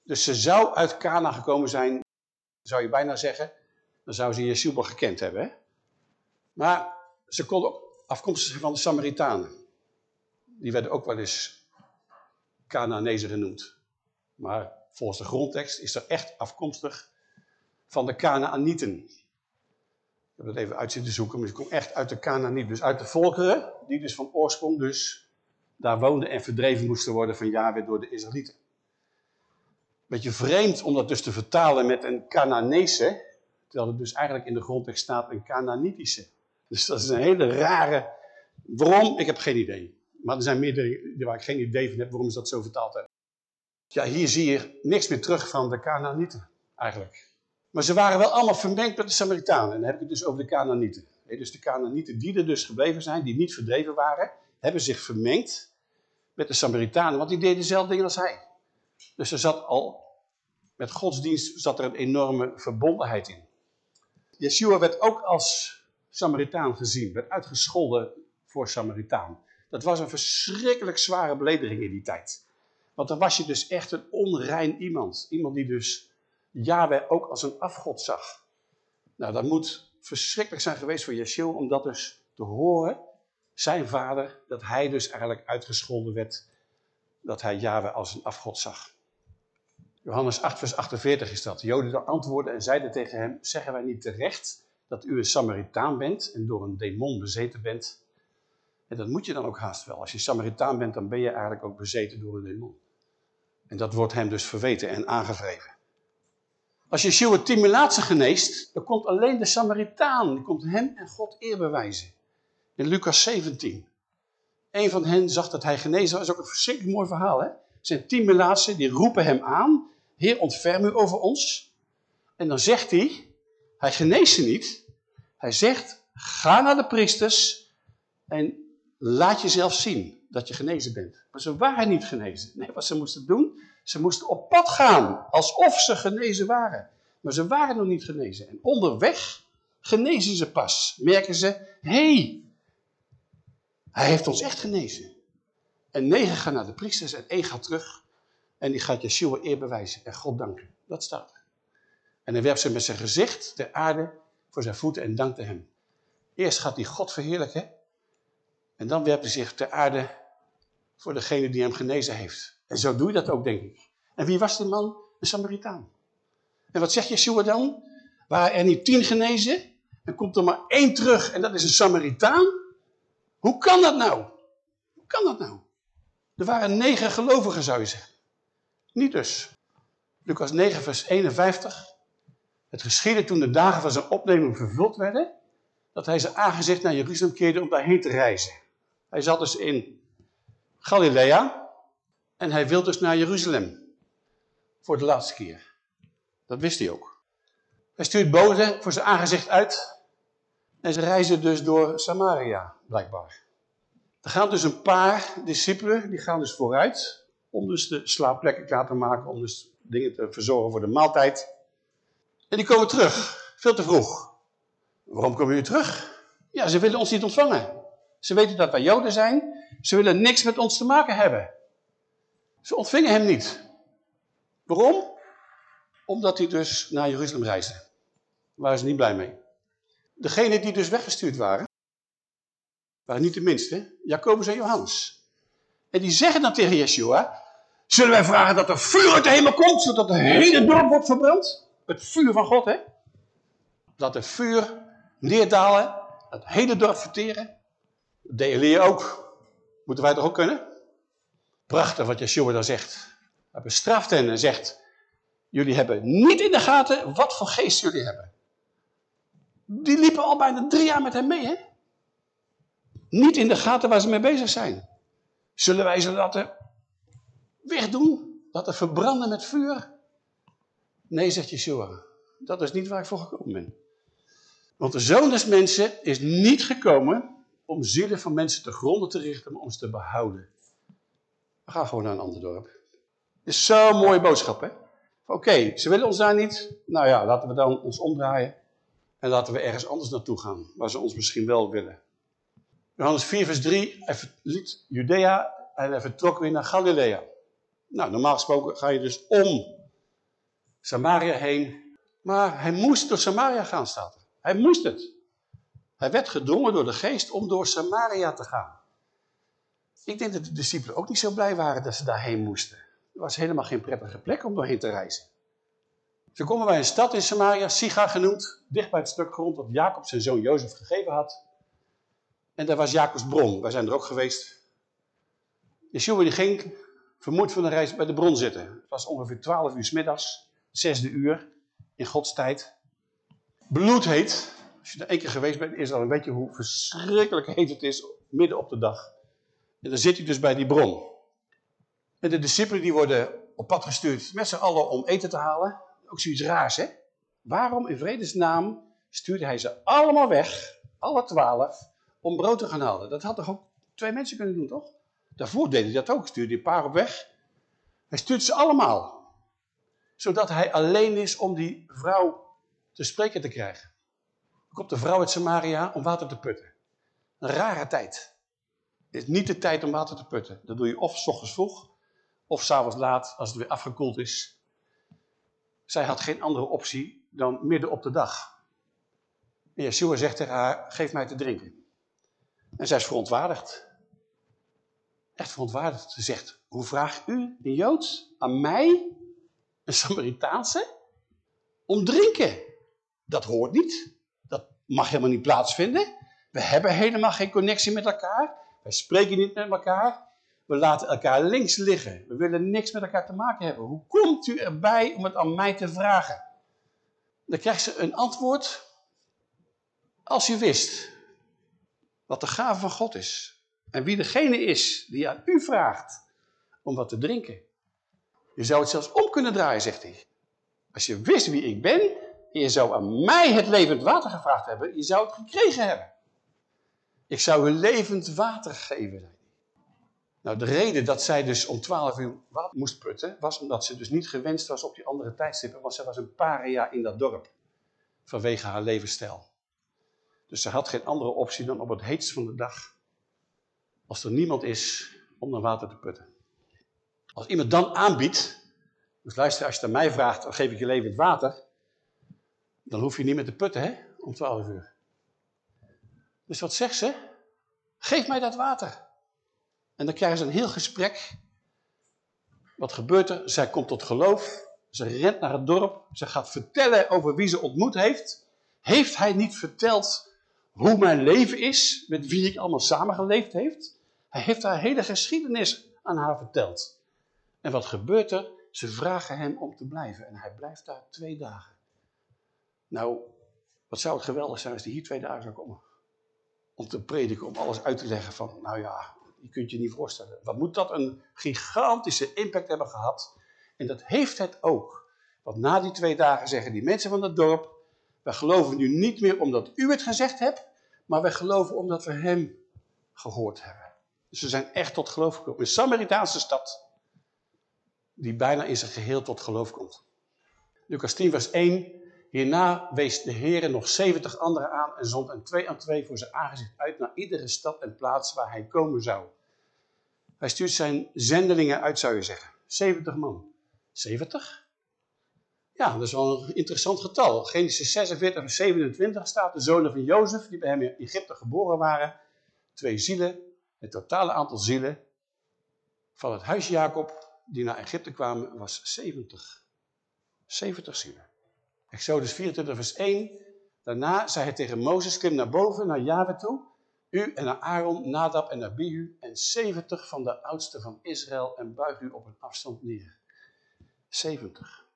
Dus ze zou uit Cana gekomen zijn, zou je bijna zeggen. Dan zou ze Yeshua gekend hebben. Hè? Maar ze kon afkomstig zijn van de Samaritanen. Die werden ook wel eens Cananezen genoemd. Maar volgens de grondtekst is er echt afkomstig van de Canaanieten. Ik heb het even uit zitten zoeken, maar ze komt echt uit de Canaanieten. Dus uit de volkeren, die dus van oorsprong dus daar woonden en verdreven moesten worden van Yahweh door de Israëlieten. Beetje vreemd om dat dus te vertalen met een Canaanese, terwijl het dus eigenlijk in de grondtekst staat een Canaanitische. Dus dat is een hele rare... Waarom? Ik heb geen idee. Maar er zijn meerdere waar ik geen idee van heb waarom ze dat zo vertaald hebben. Ja, hier zie je niks meer terug van de Canaanieten, eigenlijk. Maar ze waren wel allemaal vermengd met de Samaritanen. En dan heb ik het dus over de Canaanieten. Dus de Canaanieten die er dus gebleven zijn, die niet verdreven waren, hebben zich vermengd met de Samaritanen, want die deden dezelfde dingen als hij. Dus er zat al, met godsdienst zat er een enorme verbondenheid in. Yeshua werd ook als Samaritaan gezien, werd uitgescholden voor Samaritaan. Dat was een verschrikkelijk zware belediging in die tijd. Want dan was je dus echt een onrein iemand. Iemand die dus Yahweh ook als een afgod zag. Nou, dat moet verschrikkelijk zijn geweest voor Yeshua om dat dus te horen. Zijn vader, dat hij dus eigenlijk uitgescholden werd. Dat hij Yahweh als een afgod zag. Johannes 8 vers 48 is dat. De Joden antwoordden en zeiden tegen hem, zeggen wij niet terecht dat u een Samaritaan bent en door een demon bezeten bent? En dat moet je dan ook haast wel. Als je Samaritaan bent, dan ben je eigenlijk ook bezeten door een demon. En dat wordt hem dus verweten en aangevreven. Als Yeshua tien melaatsen geneest, dan komt alleen de Samaritaan. Die komt hem en God eer bewijzen. In Lucas 17. Een van hen zag dat hij genezen was. Dat is ook een verschrikkelijk mooi verhaal. Hè? Zijn tien melaatsen, die roepen hem aan. Heer, ontferm u over ons. En dan zegt hij, hij geneest ze niet. Hij zegt, ga naar de priesters en laat jezelf zien dat je genezen bent. Maar ze waren niet genezen. Nee, wat ze moesten doen, ze moesten op pad gaan, alsof ze genezen waren. Maar ze waren nog niet genezen. En onderweg genezen ze pas. Merken ze, hey, hij heeft ons echt genezen. En negen gaan naar de priesters en één gaat terug. En die gaat Yeshua eer bewijzen en God danken. Dat staat er. En dan werpt ze met zijn gezicht ter aarde voor zijn voeten en dankte hem. Eerst gaat hij God verheerlijken. En dan werpt hij zich ter aarde voor degene die hem genezen heeft. En zo doe je dat ook, denk ik. En wie was die man? Een Samaritaan. En wat zegt Yeshua dan? Waren er niet tien genezen? En komt er maar één terug en dat is een Samaritaan? Hoe kan dat nou? Hoe kan dat nou? Er waren negen gelovigen, zou je zeggen. Niet dus. Lucas 9, vers 51. Het geschiedde toen de dagen van zijn opneming vervuld werden, dat hij zijn aangezicht naar Jeruzalem keerde om daarheen te reizen. Hij zat dus in Galilea en hij wil dus naar Jeruzalem. Voor de laatste keer. Dat wist hij ook. Hij stuurt boden voor zijn aangezicht uit en ze reizen dus door Samaria, blijkbaar. Er gaan dus een paar discipelen, die gaan dus vooruit om dus de slaapplekken klaar te maken, om dus dingen te verzorgen voor de maaltijd. En die komen terug, veel te vroeg. Waarom komen jullie terug? Ja, ze willen ons niet ontvangen. Ze weten dat wij Joden zijn. Ze willen niks met ons te maken hebben. Ze ontvingen hem niet. Waarom? Omdat hij dus naar Jeruzalem reisde. Daar waren ze niet blij mee. Degenen die dus weggestuurd waren, waren niet de minste, Jacobus en Johannes. En die zeggen dan tegen Yeshua, zullen wij vragen dat er vuur uit de hemel komt, zodat het hele dorp wordt verbrand? Het vuur van God, hè? Dat er vuur neerdalen, het hele dorp verteren. Dat deed Elia ook. Moeten wij toch ook kunnen? Prachtig wat Yeshua dan zegt. Hij bestraft hen en zegt, jullie hebben niet in de gaten wat voor geest jullie hebben. Die liepen al bijna drie jaar met hem mee, hè? Niet in de gaten waar ze mee bezig zijn. Zullen wij ze laten wegdoen? Laten verbranden met vuur? Nee, zegt Yeshua. Dat is niet waar ik voor gekomen ben. Want de Zoon des Mensen is niet gekomen om zielen van mensen te gronden te richten, maar om ze te behouden. We gaan gewoon naar een ander dorp. Is zo'n mooie boodschap, hè? Oké, ze willen ons daar niet. Nou ja, laten we dan ons omdraaien. En laten we ergens anders naartoe gaan, waar ze ons misschien wel willen. Johannes 4 vers 3, hij verliet Judea en hij vertrok weer naar Galilea. Nou, normaal gesproken ga je dus om Samaria heen. Maar hij moest door Samaria gaan, staat er. Hij moest het. Hij werd gedwongen door de geest om door Samaria te gaan. Ik denk dat de discipelen ook niet zo blij waren dat ze daarheen moesten. Er was helemaal geen prettige plek om doorheen te reizen. Ze komen bij een stad in Samaria, Siga genoemd, dicht bij het stuk grond dat Jacob zijn zoon Jozef gegeven had. En daar was Jacobs bron, wij zijn er ook geweest. Yeshua die ging vermoed van de reis bij de bron zitten. Het was ongeveer 12 uur s middags, zesde uur, in Gods tijd. Bloedheet, als je er één keer geweest bent, is dan weet je hoe verschrikkelijk heet het is, midden op de dag. En dan zit hij dus bij die bron. En de discipelen die worden op pad gestuurd met z'n allen om eten te halen. Ook zoiets raars, hè? Waarom in vredesnaam stuurde hij ze allemaal weg, alle twaalf, om brood te gaan halen? Dat had toch ook twee mensen kunnen doen, toch? Daarvoor deed hij dat ook, stuurde hij een paar op weg. Hij stuurt ze allemaal. Zodat hij alleen is om die vrouw te spreken te krijgen. Komt de vrouw uit Samaria om water te putten. Een rare tijd. Het is niet de tijd om water te putten. Dat doe je of s ochtends vroeg, of s'avonds laat als het weer afgekoeld is. Zij had geen andere optie dan midden op de dag. En Yeshua zegt tegen haar, geef mij te drinken. En zij is verontwaardigd. Echt verontwaardigd. Ze zegt, hoe vraagt u, een Joods, aan mij, een Samaritaanse, om drinken? Dat hoort niet. Dat mag helemaal niet plaatsvinden. We hebben helemaal geen connectie met elkaar. Wij spreken niet met elkaar. We laten elkaar links liggen. We willen niks met elkaar te maken hebben. Hoe komt u erbij om het aan mij te vragen? Dan krijgt ze een antwoord. Als u wist wat de gave van God is. En wie degene is die aan u vraagt om wat te drinken. Je zou het zelfs om kunnen draaien, zegt hij. Als je wist wie ik ben en je zou aan mij het levend water gevraagd hebben, je zou het gekregen hebben. Ik zou u levend water geven. Nou, de reden dat zij dus om 12 uur water moest putten, was omdat ze dus niet gewenst was op die andere tijdstippen, want ze was een paria in dat dorp, vanwege haar levensstijl. Dus ze had geen andere optie dan op het heetst van de dag, als er niemand is, om naar water te putten. Als iemand dan aanbiedt, dus luister, als je aan mij vraagt, dan geef ik je levend water, dan hoef je niet meer te putten, hè, om 12 uur. Dus wat zegt ze? Geef mij dat water. En dan krijgen ze een heel gesprek. Wat gebeurt er? Zij komt tot geloof. Ze rent naar het dorp. Ze gaat vertellen over wie ze ontmoet heeft. Heeft hij niet verteld hoe mijn leven is? Met wie ik allemaal samengeleefd heeft? Hij heeft haar hele geschiedenis aan haar verteld. En wat gebeurt er? Ze vragen hem om te blijven. En hij blijft daar twee dagen. Nou, wat zou het geweldig zijn als hij hier twee dagen zou komen? Om te prediken, om alles uit te leggen van, nou ja, je kunt je niet voorstellen. Wat moet dat een gigantische impact hebben gehad? En dat heeft het ook. Want na die twee dagen zeggen die mensen van het dorp, wij geloven nu niet meer omdat u het gezegd hebt, maar wij geloven omdat we hem gehoord hebben. Dus ze zijn echt tot geloof gekomen. Een Samaritaanse stad, die bijna in zijn geheel tot geloof komt. Lucas 10 vers 1, Hierna wees de Heer nog zeventig anderen aan en zond een twee aan twee voor zijn aangezicht uit naar iedere stad en plaats waar hij komen zou. Hij stuurt zijn zendelingen uit, zou je zeggen. 70 man. 70. Ja, dat is wel een interessant getal. Genesis 46 en 27 staat de zonen van Jozef, die bij hem in Egypte geboren waren. Twee zielen, het totale aantal zielen van het huis Jacob, die naar Egypte kwamen, was 70. 70 zielen. Exodus 24 vers 1. Daarna zei hij tegen Mozes, klim naar boven, naar Java toe. U en naar Aaron, Nadab en Abihu en 70 van de oudsten van Israël en buig u op een afstand neer. 70.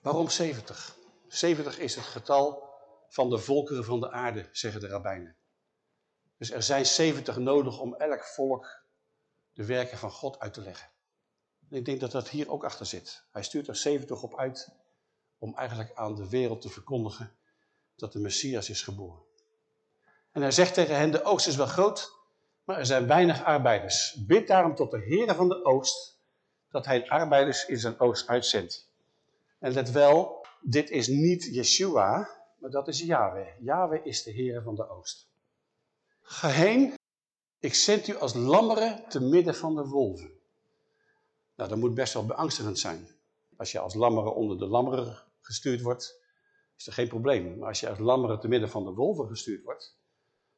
Waarom 70? 70 is het getal van de volkeren van de aarde, zeggen de rabbijnen. Dus er zijn 70 nodig om elk volk de werken van God uit te leggen. En ik denk dat dat hier ook achter zit. Hij stuurt er 70 op uit om eigenlijk aan de wereld te verkondigen dat de Messias is geboren. En hij zegt tegen hen, de oogst is wel groot, maar er zijn weinig arbeiders. Bid daarom tot de Heere van de oogst, dat hij arbeiders in zijn oogst uitzendt. En let wel, dit is niet Yeshua, maar dat is Yahweh. Yahweh is de Heere van de oogst. Ga heen, ik zend u als lammeren te midden van de wolven. Nou, dat moet best wel beangstigend zijn. Als je als lammeren onder de lammeren gestuurd wordt, is er geen probleem. Maar als je als lammeren te midden van de wolven gestuurd wordt,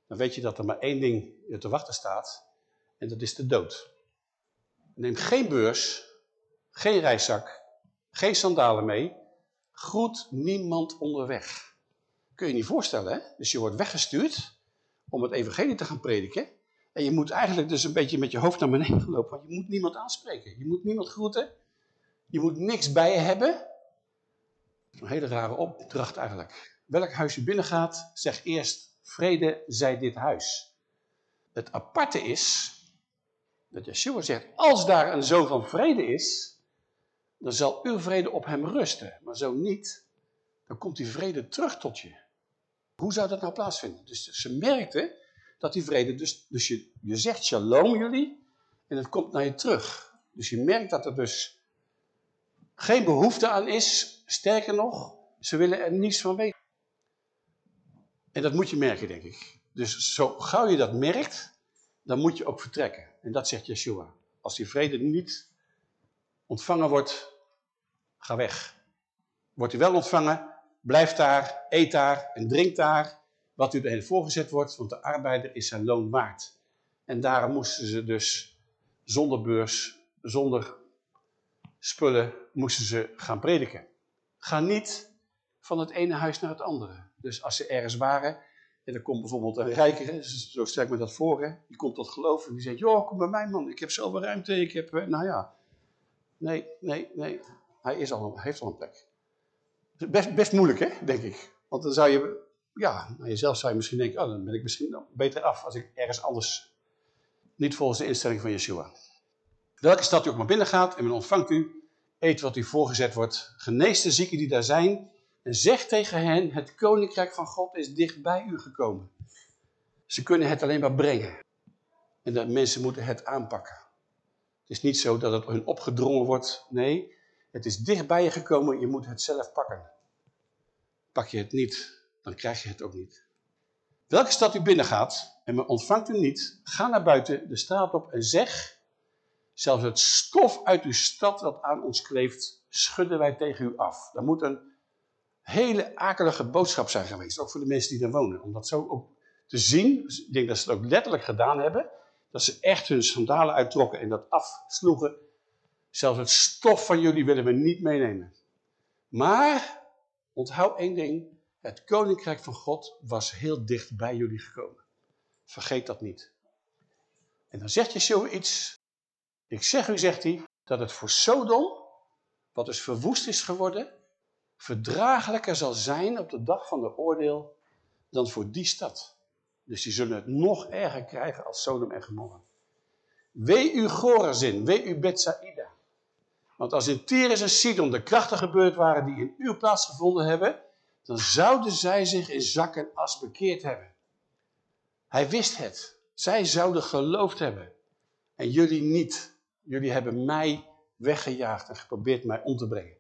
dan weet je dat er maar één ding te wachten staat. En dat is de dood. Neem geen beurs, geen reiszak, geen sandalen mee. Groet niemand onderweg. Kun je je niet voorstellen, hè? Dus je wordt weggestuurd om het evangelie te gaan prediken. En je moet eigenlijk dus een beetje met je hoofd naar beneden lopen. Want je moet niemand aanspreken. Je moet niemand groeten. Je moet niks bij je hebben. Een hele rare opdracht eigenlijk. Welk huis je binnengaat, zeg eerst vrede zij dit huis. Het aparte is dat Yeshua zegt, als daar een zoon van vrede is, dan zal uw vrede op hem rusten. Maar zo niet, dan komt die vrede terug tot je. Hoe zou dat nou plaatsvinden? Dus ze merkten dat die vrede, dus, dus je, je zegt shalom jullie, en het komt naar je terug. Dus je merkt dat er dus geen behoefte aan is, sterker nog, ze willen er niets van weten. En dat moet je merken, denk ik. Dus zo gauw je dat merkt, dan moet je ook vertrekken. En dat zegt Yeshua. Als die vrede niet ontvangen wordt, ga weg. Wordt hij wel ontvangen, blijf daar, eet daar en drink daar wat u erheen voorgezet wordt, want de arbeider is zijn loon waard. En daarom moesten ze dus zonder beurs, zonder spullen, moesten ze gaan prediken. Ga niet van het ene huis naar het andere. Dus als ze ergens waren, en er komt bijvoorbeeld een rijker, zo stel ik me dat voor, die komt tot geloof en die zegt, joh, kom bij mij man, ik heb zoveel ruimte, ik heb, eh, nou ja. Nee, nee, nee, hij, is al, heeft al een plek. Best, best moeilijk, hè, denk ik. Want dan zou je, ja, jezelf zou je misschien denken, oh, dan ben ik misschien beter af als ik ergens anders, niet volgens de instelling van Yeshua. Welke stad u ook maar binnen gaat en men ontvangt u, eet wat u voorgezet wordt, geneest de zieken die daar zijn en zeg tegen hen, het koninkrijk van God is dicht bij u gekomen. Ze kunnen het alleen maar brengen. En de mensen moeten het aanpakken. Het is niet zo dat het hun opgedrongen wordt. Nee, het is dicht bij je gekomen, je moet het zelf pakken. Pak je het niet, dan krijg je het ook niet. Welke stad u binnengaat en men ontvangt u niet, ga naar buiten de straat op en zeg, zelfs het stof uit uw stad dat aan ons kleeft, schudden wij tegen u af. Dat moet een hele akelige boodschap zijn geweest, ook voor de mensen die daar wonen. Om dat zo ook te zien, ik denk dat ze het ook letterlijk gedaan hebben, dat ze echt hun sandalen uittrokken en dat afsloegen. Zelfs het stof van jullie willen we niet meenemen. Maar, onthoud één ding, het koninkrijk van God was heel dicht bij jullie gekomen. Vergeet dat niet. En dan zegt je zo iets, ik zeg u, zegt hij, dat het voor Sodom, wat dus verwoest is geworden, verdraaglijker zal zijn op de dag van de oordeel dan voor die stad. Dus die zullen het nog erger krijgen als Sodom en Gomorra. Wee u Gorazin, wee u Bethsaida. Want als in Tyrus en Sidon de krachten gebeurd waren die in uw plaats gevonden hebben, dan zouden zij zich in zak en as bekeerd hebben. Hij wist het. Zij zouden geloofd hebben. En jullie niet. Jullie hebben mij weggejaagd en geprobeerd mij om te brengen.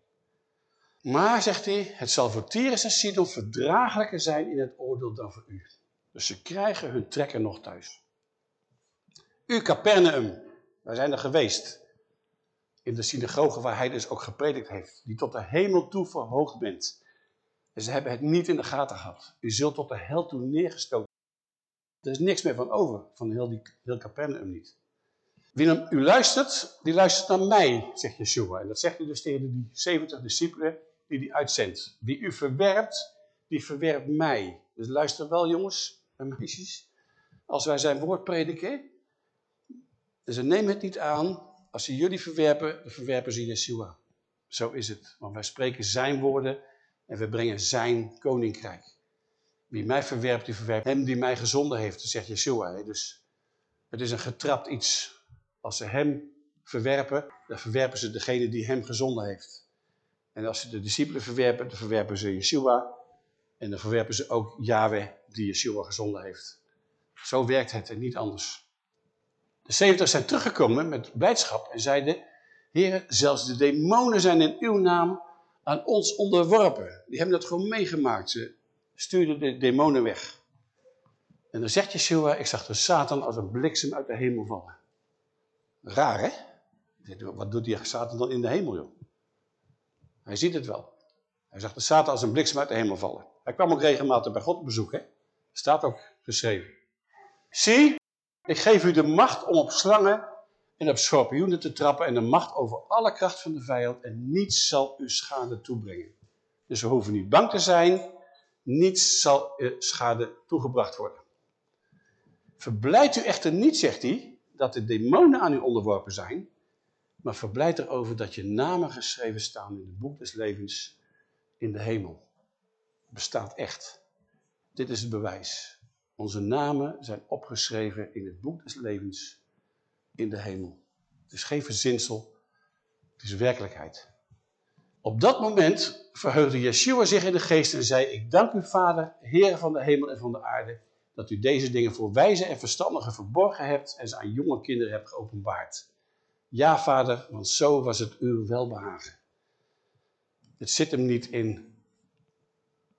Maar, zegt hij, het zal voor Tyrus en verdraaglijker zijn in het oordeel dan voor u. Dus ze krijgen hun trekker nog thuis. U Capernaum, wij zijn er geweest. in de synagoge waar hij dus ook gepredikt heeft, die tot de hemel toe verhoogd bent. En ze hebben het niet in de gaten gehad. U zult tot de hel toe neergestoten. Er is niks meer van over, van heel, die, heel Capernaum niet. Wie u luistert, die luistert naar mij, zegt Yeshua. En dat zegt hij dus tegen die 70 discipelen die hij uitzendt. Wie u verwerpt, die verwerpt mij. Dus luister wel jongens en meisjes. Als wij zijn woord prediken, dus neem het niet aan. Als ze jullie verwerpen, dan verwerpen ze Yeshua. Zo is het. Want wij spreken zijn woorden en we brengen zijn koninkrijk. Wie mij verwerpt, die verwerpt hem die mij gezonden heeft, zegt Yeshua. Dus het is een getrapt iets. Als ze hem verwerpen, dan verwerpen ze degene die hem gezonden heeft. En als ze de discipelen verwerpen, dan verwerpen ze Yeshua. En dan verwerpen ze ook Yahweh die Yeshua gezonden heeft. Zo werkt het en niet anders. De 70 zijn teruggekomen met blijdschap en zeiden... Heer, zelfs de demonen zijn in uw naam aan ons onderworpen. Die hebben dat gewoon meegemaakt. Ze stuurden de demonen weg. En dan zegt Yeshua, ik zag de Satan als een bliksem uit de hemel vallen. Raar, hè? Wat doet die Satan dan in de hemel, joh? Hij ziet het wel. Hij zag de Satan als een bliksem uit de hemel vallen. Hij kwam ook regelmatig bij God op bezoek? Staat ook geschreven. Zie, ik geef u de macht om op slangen en op schorpioenen te trappen en de macht over alle kracht van de vijand en niets zal u schade toebrengen. Dus we hoeven niet bang te zijn, niets zal schade toegebracht worden. Verblijd u echter niet, zegt hij, dat de demonen aan u onderworpen zijn, maar verblijd erover dat je namen geschreven staan in het boek des levens in de hemel. Bestaat echt. Dit is het bewijs. Onze namen zijn opgeschreven in het boek des levens in de hemel. Het is geen verzinsel, het is werkelijkheid. Op dat moment verheugde Yeshua zich in de geest en zei, ik dank u vader, Heer van de hemel en van de aarde, dat u deze dingen voor wijze en verstandigen verborgen hebt en ze aan jonge kinderen hebt geopenbaard. Ja vader, want zo was het uw welbehagen. Het zit hem niet in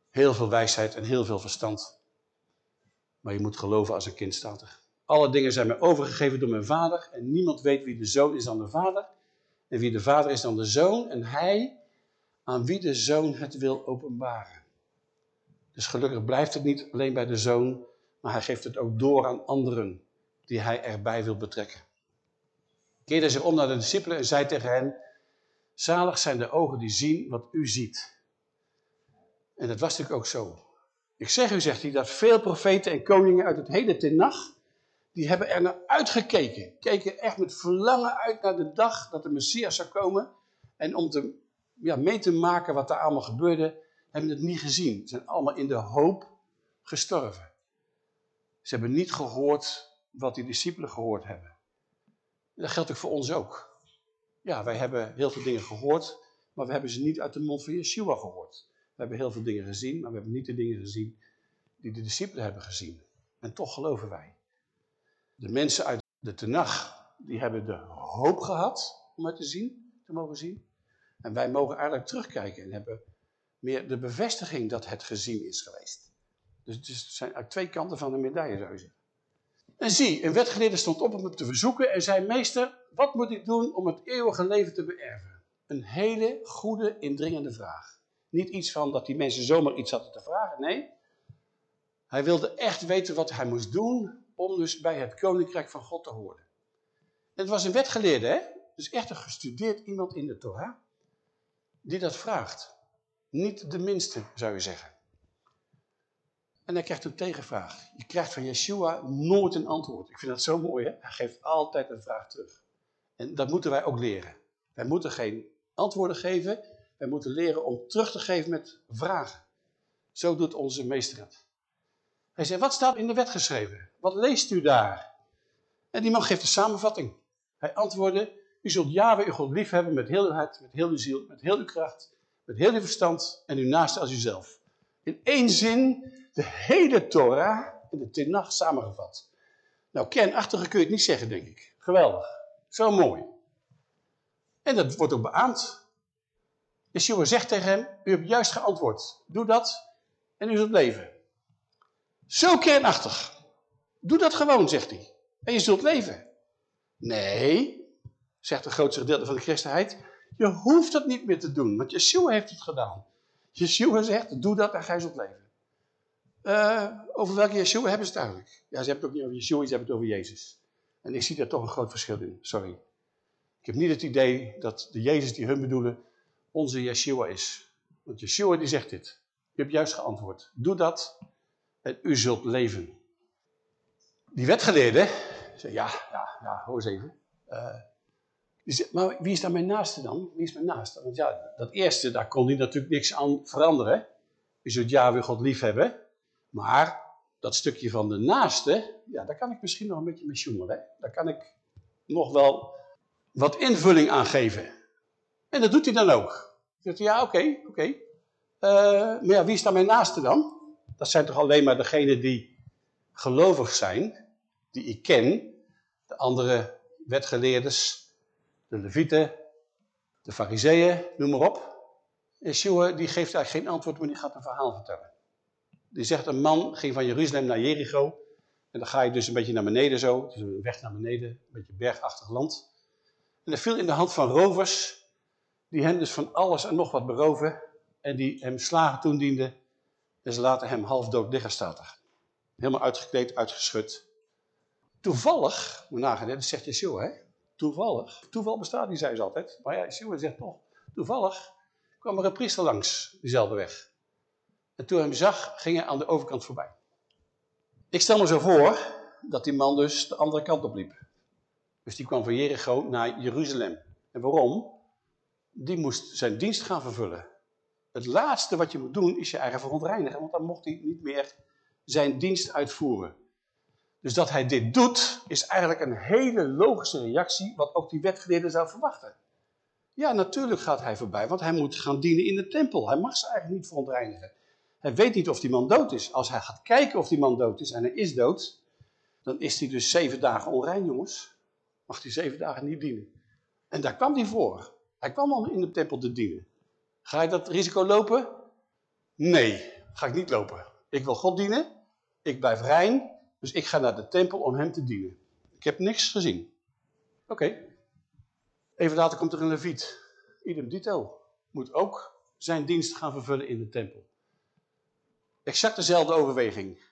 heel veel wijsheid en heel veel verstand. Maar je moet geloven als een kind staat er. Alle dingen zijn mij overgegeven door mijn vader. En niemand weet wie de zoon is dan de vader. En wie de vader is dan de zoon. En hij aan wie de zoon het wil openbaren. Dus gelukkig blijft het niet alleen bij de zoon. Maar hij geeft het ook door aan anderen die hij erbij wil betrekken. Keerde zich om naar de discipelen en zei tegen hen. Zalig zijn de ogen die zien wat u ziet. En dat was natuurlijk ook zo. Ik zeg u, zegt hij, dat veel profeten en koningen uit het hele tenag die hebben er naar uitgekeken. Keken echt met verlangen uit naar de dag dat de Messias zou komen. En om te, ja, mee te maken wat daar allemaal gebeurde, hebben het niet gezien. Ze zijn allemaal in de hoop gestorven. Ze hebben niet gehoord wat die discipelen gehoord hebben. En dat geldt ook voor ons ook. Ja, wij hebben heel veel dingen gehoord, maar we hebben ze niet uit de mond van Yeshua gehoord. We hebben heel veel dingen gezien, maar we hebben niet de dingen gezien die de discipelen hebben gezien. En toch geloven wij. De mensen uit de Tenach, die hebben de hoop gehad om het te zien, te mogen zien. En wij mogen eigenlijk terugkijken en hebben meer de bevestiging dat het gezien is geweest. Dus het zijn uit twee kanten van de medaille, zou je zeggen. En zie, een wetgeleerde stond op om hem te verzoeken en zei, meester, wat moet ik doen om het eeuwige leven te beërven? Een hele goede, indringende vraag. Niet iets van dat die mensen zomaar iets hadden te vragen, nee. Hij wilde echt weten wat hij moest doen om dus bij het koninkrijk van God te horen. En het was een wetgeleerde, hè? Dus echt een gestudeerd iemand in de Torah, die dat vraagt. Niet de minste, zou je zeggen. En hij krijgt een tegenvraag. Je krijgt van Yeshua nooit een antwoord. Ik vind dat zo mooi, hè? Hij geeft altijd een vraag terug. En dat moeten wij ook leren. Wij moeten geen antwoorden geven. Wij moeten leren om terug te geven met vragen. Zo doet onze meester het. Hij zei, wat staat in de wet geschreven? Wat leest u daar? En die man geeft een samenvatting. Hij antwoordde, u zult Yahweh uw God lief hebben met heel uw hart, met heel uw ziel, met heel uw kracht, met heel uw verstand en uw naaste als uzelf. In één zin de hele Torah in de Tenach samengevat. Nou, kernachtige kun je het niet zeggen, denk ik. Geweldig. Zo mooi. En dat wordt ook beaamd. Yeshua zegt tegen hem, u hebt juist geantwoord. Doe dat en u zult leven. Zo kernachtig. Doe dat gewoon, zegt hij. En je zult leven. Nee, zegt de grootste gedeelte van de christenheid, je hoeft dat niet meer te doen, want Yeshua heeft het gedaan. Yeshua zegt, doe dat en gij zult leven. Uh, over welke Yeshua hebben ze het eigenlijk? Ja, ze hebben het ook niet over Yeshua, ze hebben het over Jezus. En ik zie daar toch een groot verschil in, sorry. Ik heb niet het idee dat de Jezus die hun bedoelen, onze Yeshua is. Want Yeshua die zegt dit. Je hebt juist geantwoord. Doe dat en u zult leven. Die wetgeleerde zei, ja, ja, ja, hoor eens even. Uh, maar wie is dan mijn naaste dan? Wie is mijn naaste? Want ja, dat eerste, daar kon hij natuurlijk niks aan veranderen. Je zult ja weer God lief hebben. Maar dat stukje van de naaste, ja, daar kan ik misschien nog een beetje mee sjoemelen. Daar kan ik nog wel wat invulling aan geven. En dat doet hij dan ook. Zegt ja, oké, oké. Eh, maar ja, wie is dan mijn naaste dan? Dat zijn toch alleen maar degenen die gelovig zijn, die ik ken. De andere wetgeleerders, de levieten, de fariseeën, noem maar op. Yeshua die geeft eigenlijk geen antwoord, maar die gaat een verhaal vertellen. Die zegt, een man ging van Jeruzalem naar Jericho. En dan ga je dus een beetje naar beneden zo. Het is een weg naar beneden, een beetje bergachtig land. En hij viel in de hand van rovers, die hem dus van alles en nog wat beroven. En die hem slagen toen dienden. En ze laten hem half dood liggen, staat. Helemaal uitgekleed, uitgeschud. Toevallig, moet nagaan, dat zegt Yeshua, hè? Toevallig. Toeval bestaat niet, zei ze altijd. Maar ja, Yeshua zegt toch, toevallig kwam er een priester langs diezelfde weg. En toen hij hem zag, ging hij aan de overkant voorbij. Ik stel me zo voor dat die man dus de andere kant op liep. Dus die kwam van Jericho naar Jeruzalem. En waarom? Die moest zijn dienst gaan vervullen. Het laatste wat je moet doen is je eigen verontreinigen, want dan mocht hij niet meer zijn dienst uitvoeren. Dus dat hij dit doet, is eigenlijk een hele logische reactie, wat ook die wetgeleerde zou verwachten. Ja, natuurlijk gaat hij voorbij, want hij moet gaan dienen in de tempel. Hij mag ze eigenlijk niet verontreinigen. Hij weet niet of die man dood is. Als hij gaat kijken of die man dood is en hij is dood, dan is hij dus zeven dagen onrein, jongens. Mag hij zeven dagen niet dienen. En daar kwam hij voor. Hij kwam al in de tempel te dienen. Ga je dat risico lopen? Nee, ga ik niet lopen. Ik wil God dienen. Ik blijf rein. Dus ik ga naar de tempel om hem te dienen. Ik heb niks gezien. Oké. Even later komt er een leviet. Idem dito. Moet ook zijn dienst gaan vervullen in de tempel. Exact dezelfde overweging.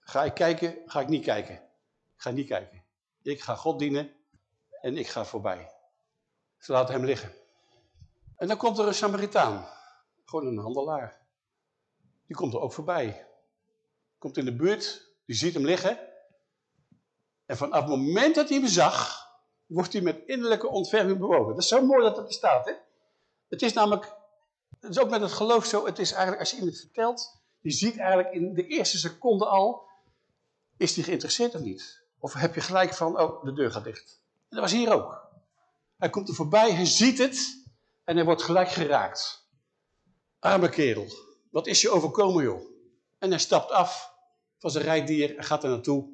Ga ik kijken, ga ik niet kijken. Ik ga niet kijken. Ik ga God dienen en ik ga voorbij. Ze laten hem liggen. En dan komt er een Samaritaan. Gewoon een handelaar. Die komt er ook voorbij. Komt in de buurt, die ziet hem liggen. En vanaf het moment dat hij hem zag, wordt hij met innerlijke ontferming bewogen. Dat is zo mooi dat dat bestaat. Hè? Het is namelijk, het is ook met het geloof zo, het is eigenlijk als je iemand vertelt, je ziet eigenlijk in de eerste seconde al, is hij geïnteresseerd of niet? Of heb je gelijk van, oh, de deur gaat dicht. En dat was hier ook. Hij komt er voorbij, hij ziet het en hij wordt gelijk geraakt. Arme kerel, wat is je overkomen joh? En hij stapt af van zijn rijdier en gaat er naartoe.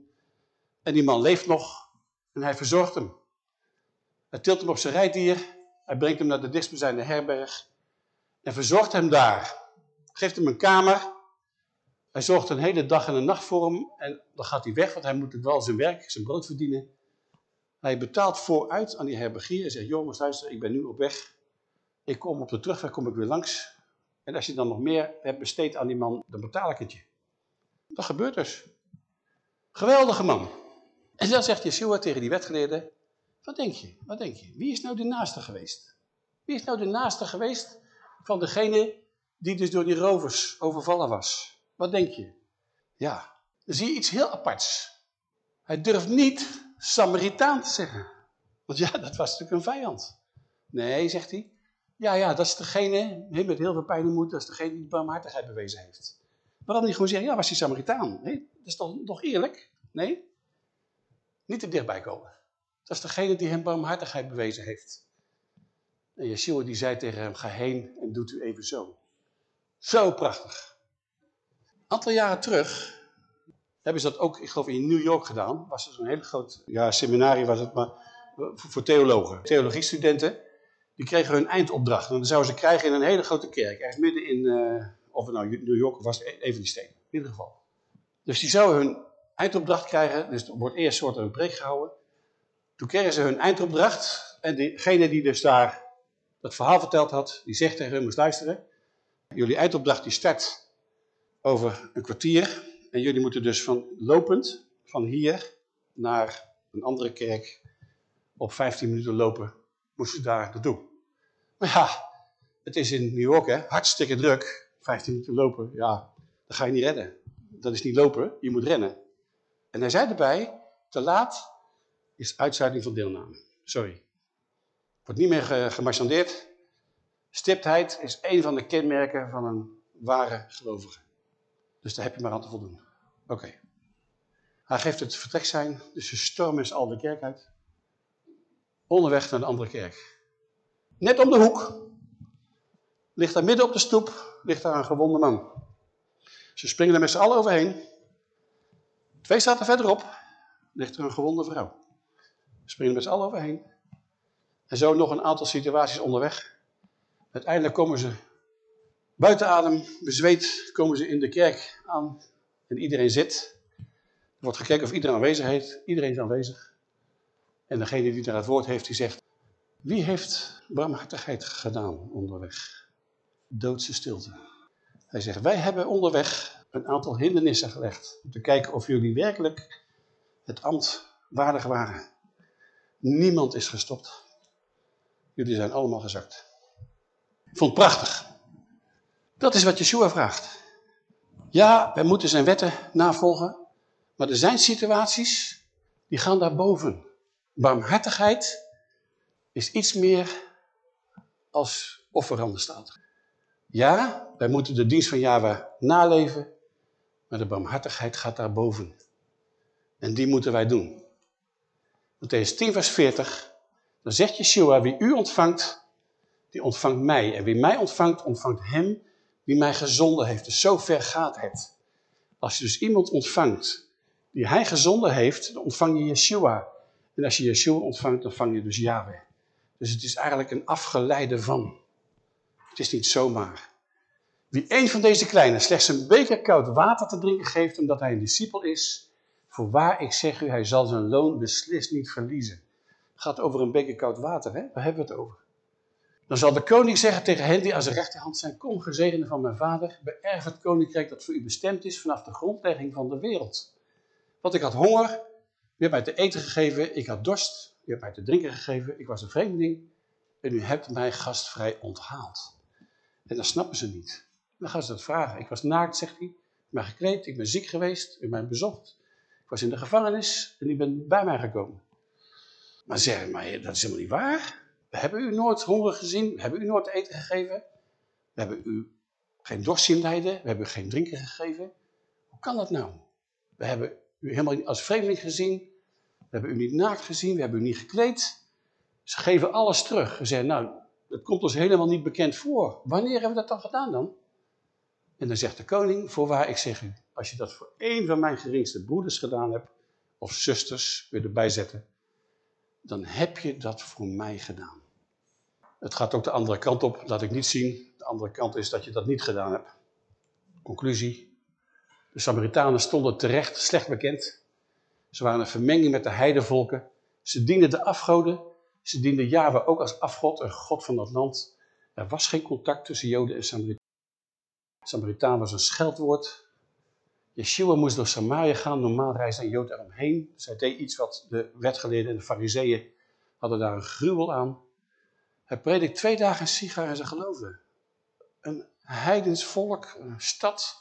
En die man leeft nog en hij verzorgt hem. Hij tilt hem op zijn rijdier, hij brengt hem naar de dichtstbijzijnde herberg en verzorgt hem daar. Geeft hem een kamer hij zorgt een hele dag en een nacht voor hem en dan gaat hij weg, want hij moet wel zijn werk, zijn brood verdienen. Hij betaalt vooruit aan die herbergier en zegt, jongens luister, ik ben nu op weg. Ik kom op de terugweg, kom ik weer langs. En als je dan nog meer hebt besteed aan die man, dan betaal ik het je. Dat gebeurt dus. Geweldige man. En dan zegt Yeshua tegen die wetgeleerde, wat denk je, wat denk je? Wie is nou de naaste geweest? Wie is nou de naaste geweest van degene die dus door die rovers overvallen was? Wat denk je? Ja, dan zie je iets heel aparts. Hij durft niet Samaritaan te zeggen. Want ja, dat was natuurlijk een vijand. Nee, zegt hij. Ja, ja, dat is degene, met heel veel pijn en moed, dat is degene die barmhartigheid bewezen heeft. Waarom niet gewoon zeggen, ja, was hij Samaritaan? Nee, dat is toch, toch eerlijk? Nee? Niet te dichtbij komen. Dat is degene die hem barmhartigheid bewezen heeft. En Yeshua die zei tegen hem, ga heen en doet u even zo. Zo prachtig aantal jaren terug hebben ze dat ook, ik geloof in New York gedaan. Was er zo'n hele groot ja, seminarie was het, maar voor theologen. Theologiestudenten, die kregen hun eindopdracht. En dan zouden ze krijgen in een hele grote kerk. Ergens midden in, uh, of nou New York was, even die steden. In ieder geval. Dus die zouden hun eindopdracht krijgen. Dus er wordt eerst soort een preek gehouden. Toen kregen ze hun eindopdracht. En diegene die dus daar dat verhaal verteld had, die zegt tegen hem, moest luisteren. Jullie eindopdracht die start over een kwartier. En jullie moeten dus van lopend, van hier naar een andere kerk, op 15 minuten lopen, moesten ze daar naartoe. Maar ja, het is in New York, hè, hartstikke druk. 15 minuten lopen, ja, dat ga je niet redden. Dat is niet lopen, je moet rennen. En hij zei erbij, te laat is uitzending van deelname. Sorry. Wordt niet meer gemarchandeerd. Stiptheid is een van de kenmerken van een ware gelovige. Dus daar heb je maar aan te voldoen. Oké. Hij geeft het vertreksein, dus ze stormen is al de kerk uit. Onderweg naar de andere kerk. Net om de hoek ligt daar midden op de stoep ligt daar een gewonde man. Ze springen er met z'n allen overheen. Twee staten verderop ligt er een gewonde vrouw. Ze springen er met z'n allen overheen. En zo nog een aantal situaties onderweg. Uiteindelijk komen ze buiten adem, bezweet, komen ze in de kerk aan. En iedereen zit. Er wordt gekeken of iedereen aanwezig is. Iedereen is aanwezig. En degene die daar het woord heeft, die zegt... Wie heeft barmhartigheid gedaan onderweg? Doodse stilte. Hij zegt, wij hebben onderweg een aantal hindernissen gelegd. Om te kijken of jullie werkelijk het ambt waardig waren. Niemand is gestopt. Jullie zijn allemaal gezakt. Ik vond het prachtig. Dat is wat Yeshua vraagt. Ja, wij moeten zijn wetten navolgen. Maar er zijn situaties die gaan daarboven. Barmhartigheid is iets meer als offeranden staat. Ja, wij moeten de dienst van Yahweh naleven, maar de barmhartigheid gaat daarboven. En die moeten wij doen. Matthäus 10 vers 40, dan zegt Yeshua, wie u ontvangt, die ontvangt mij. En wie mij ontvangt, ontvangt hem die mij gezonden heeft. Dus zo ver gaat het. Als je dus iemand ontvangt die hij gezonden heeft, dan ontvang je Yeshua. En als je Yeshua ontvangt, dan ontvang je dus Yahweh. Dus het is eigenlijk een afgeleide van. Het is niet zomaar. Wie een van deze kleinen slechts een beker koud water te drinken geeft, omdat hij een discipel is, voorwaar ik zeg u, hij zal zijn loon beslist niet verliezen. Het gaat over een beker koud water, hè? Waar hebben we het over? Dan zal de koning zeggen tegen hen die aan zijn rechterhand zijn, kom gezegende van mijn vader, beërf het koninkrijk dat voor u bestemd is vanaf de grondlegging van de wereld. Want ik had honger, u hebt mij te eten gegeven, ik had dorst, u hebt mij te drinken gegeven, ik was een vreemdeling en u hebt mij gastvrij onthaald. En dan snappen ze niet. Dan gaan ze dat vragen. Ik was naakt, zegt hij, ik ben gekleed, ik ben ziek geweest, u mij bezocht. Ik was in de gevangenis en u bent bij mij gekomen. Maar zeggen, maar dat is helemaal niet waar. We hebben u nooit honger gezien, we hebben u nooit eten gegeven. We hebben u geen dorst zien lijden, we hebben u geen drinken gegeven. Hoe kan dat nou? We hebben u helemaal als vreemdeling gezien, we hebben u niet naakt gezien, we hebben u niet gekleed. Ze geven alles terug. Ze zeggen, nou, dat komt ons helemaal niet bekend voor. Wanneer hebben we dat dan gedaan dan? En dan zegt de koning, voorwaar ik zeg u, als je dat voor één van mijn geringste broeders gedaan hebt, of zusters, weer erbij zetten, dan heb je dat voor mij gedaan. Het gaat ook de andere kant op, laat ik niet zien. De andere kant is dat je dat niet gedaan hebt. Conclusie. De Samaritanen stonden terecht slecht bekend. Ze waren een vermenging met de heidevolken. Ze dienden de afgoden. Ze dienden Java ook als afgod, een god van dat land. Er was geen contact tussen Joden en Samaritanen. Samaritaan was een scheldwoord. Yeshua moest door Samaria gaan, normaal reisde een Jood eromheen. Dus deed iets wat de wetgeleerden en de fariseeën hadden daar een gruwel aan. Hij predikt twee dagen in Sigar en ze geloofden. Een heidens volk, een stad,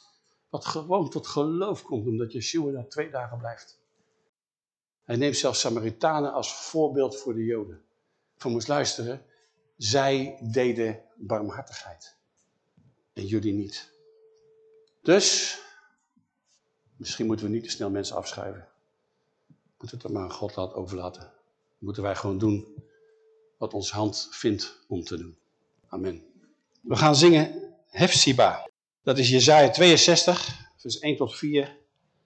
wat gewoon tot geloof komt, omdat Yeshua daar twee dagen blijft. Hij neemt zelfs Samaritanen als voorbeeld voor de Joden. Van moest luisteren, zij deden barmhartigheid. En jullie niet. Dus, misschien moeten we niet te snel mensen afschrijven. Moeten we het maar aan God laten overlaten. Moeten wij gewoon doen wat ons hand vindt om te doen. Amen. We gaan zingen Hefsiba. Dat is Jezaja 62, vers 1 tot 4.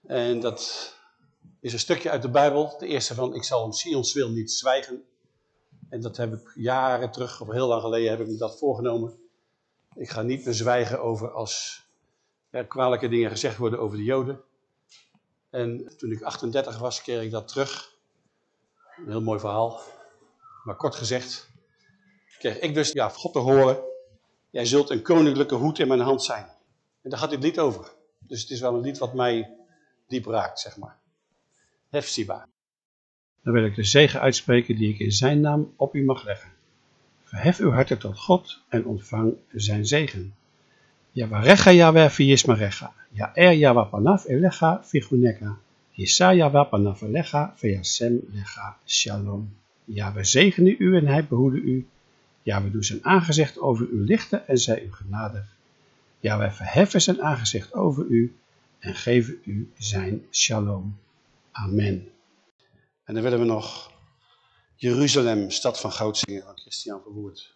En dat is een stukje uit de Bijbel. De eerste van, ik zal om Sions wil niet zwijgen. En dat heb ik jaren terug, of heel lang geleden, heb ik me dat voorgenomen. Ik ga niet meer zwijgen over als er kwalijke dingen gezegd worden over de Joden. En toen ik 38 was, kreeg ik dat terug. Een heel mooi verhaal. Maar kort gezegd, kreeg ik dus ja, God te horen, jij zult een koninklijke hoed in mijn hand zijn. En daar gaat dit lied over. Dus het is wel een lied wat mij diep raakt, zeg maar. Hefziba. Dan wil ik de zegen uitspreken die ik in zijn naam op u mag leggen. Verhef uw harten tot God en ontvang zijn zegen. Yavarecha Yahweh viyismarecha. Ya'er Yahweh panav elecha panav elecha shalom. Ja, we zegenen u en hij behoede u. Ja, we doen zijn aangezicht over u lichten en zij u genadig. Ja, wij verheffen zijn aangezicht over u en geven u zijn shalom. Amen. En dan willen we nog Jeruzalem, stad van goud zingen van Christian Verwoerd.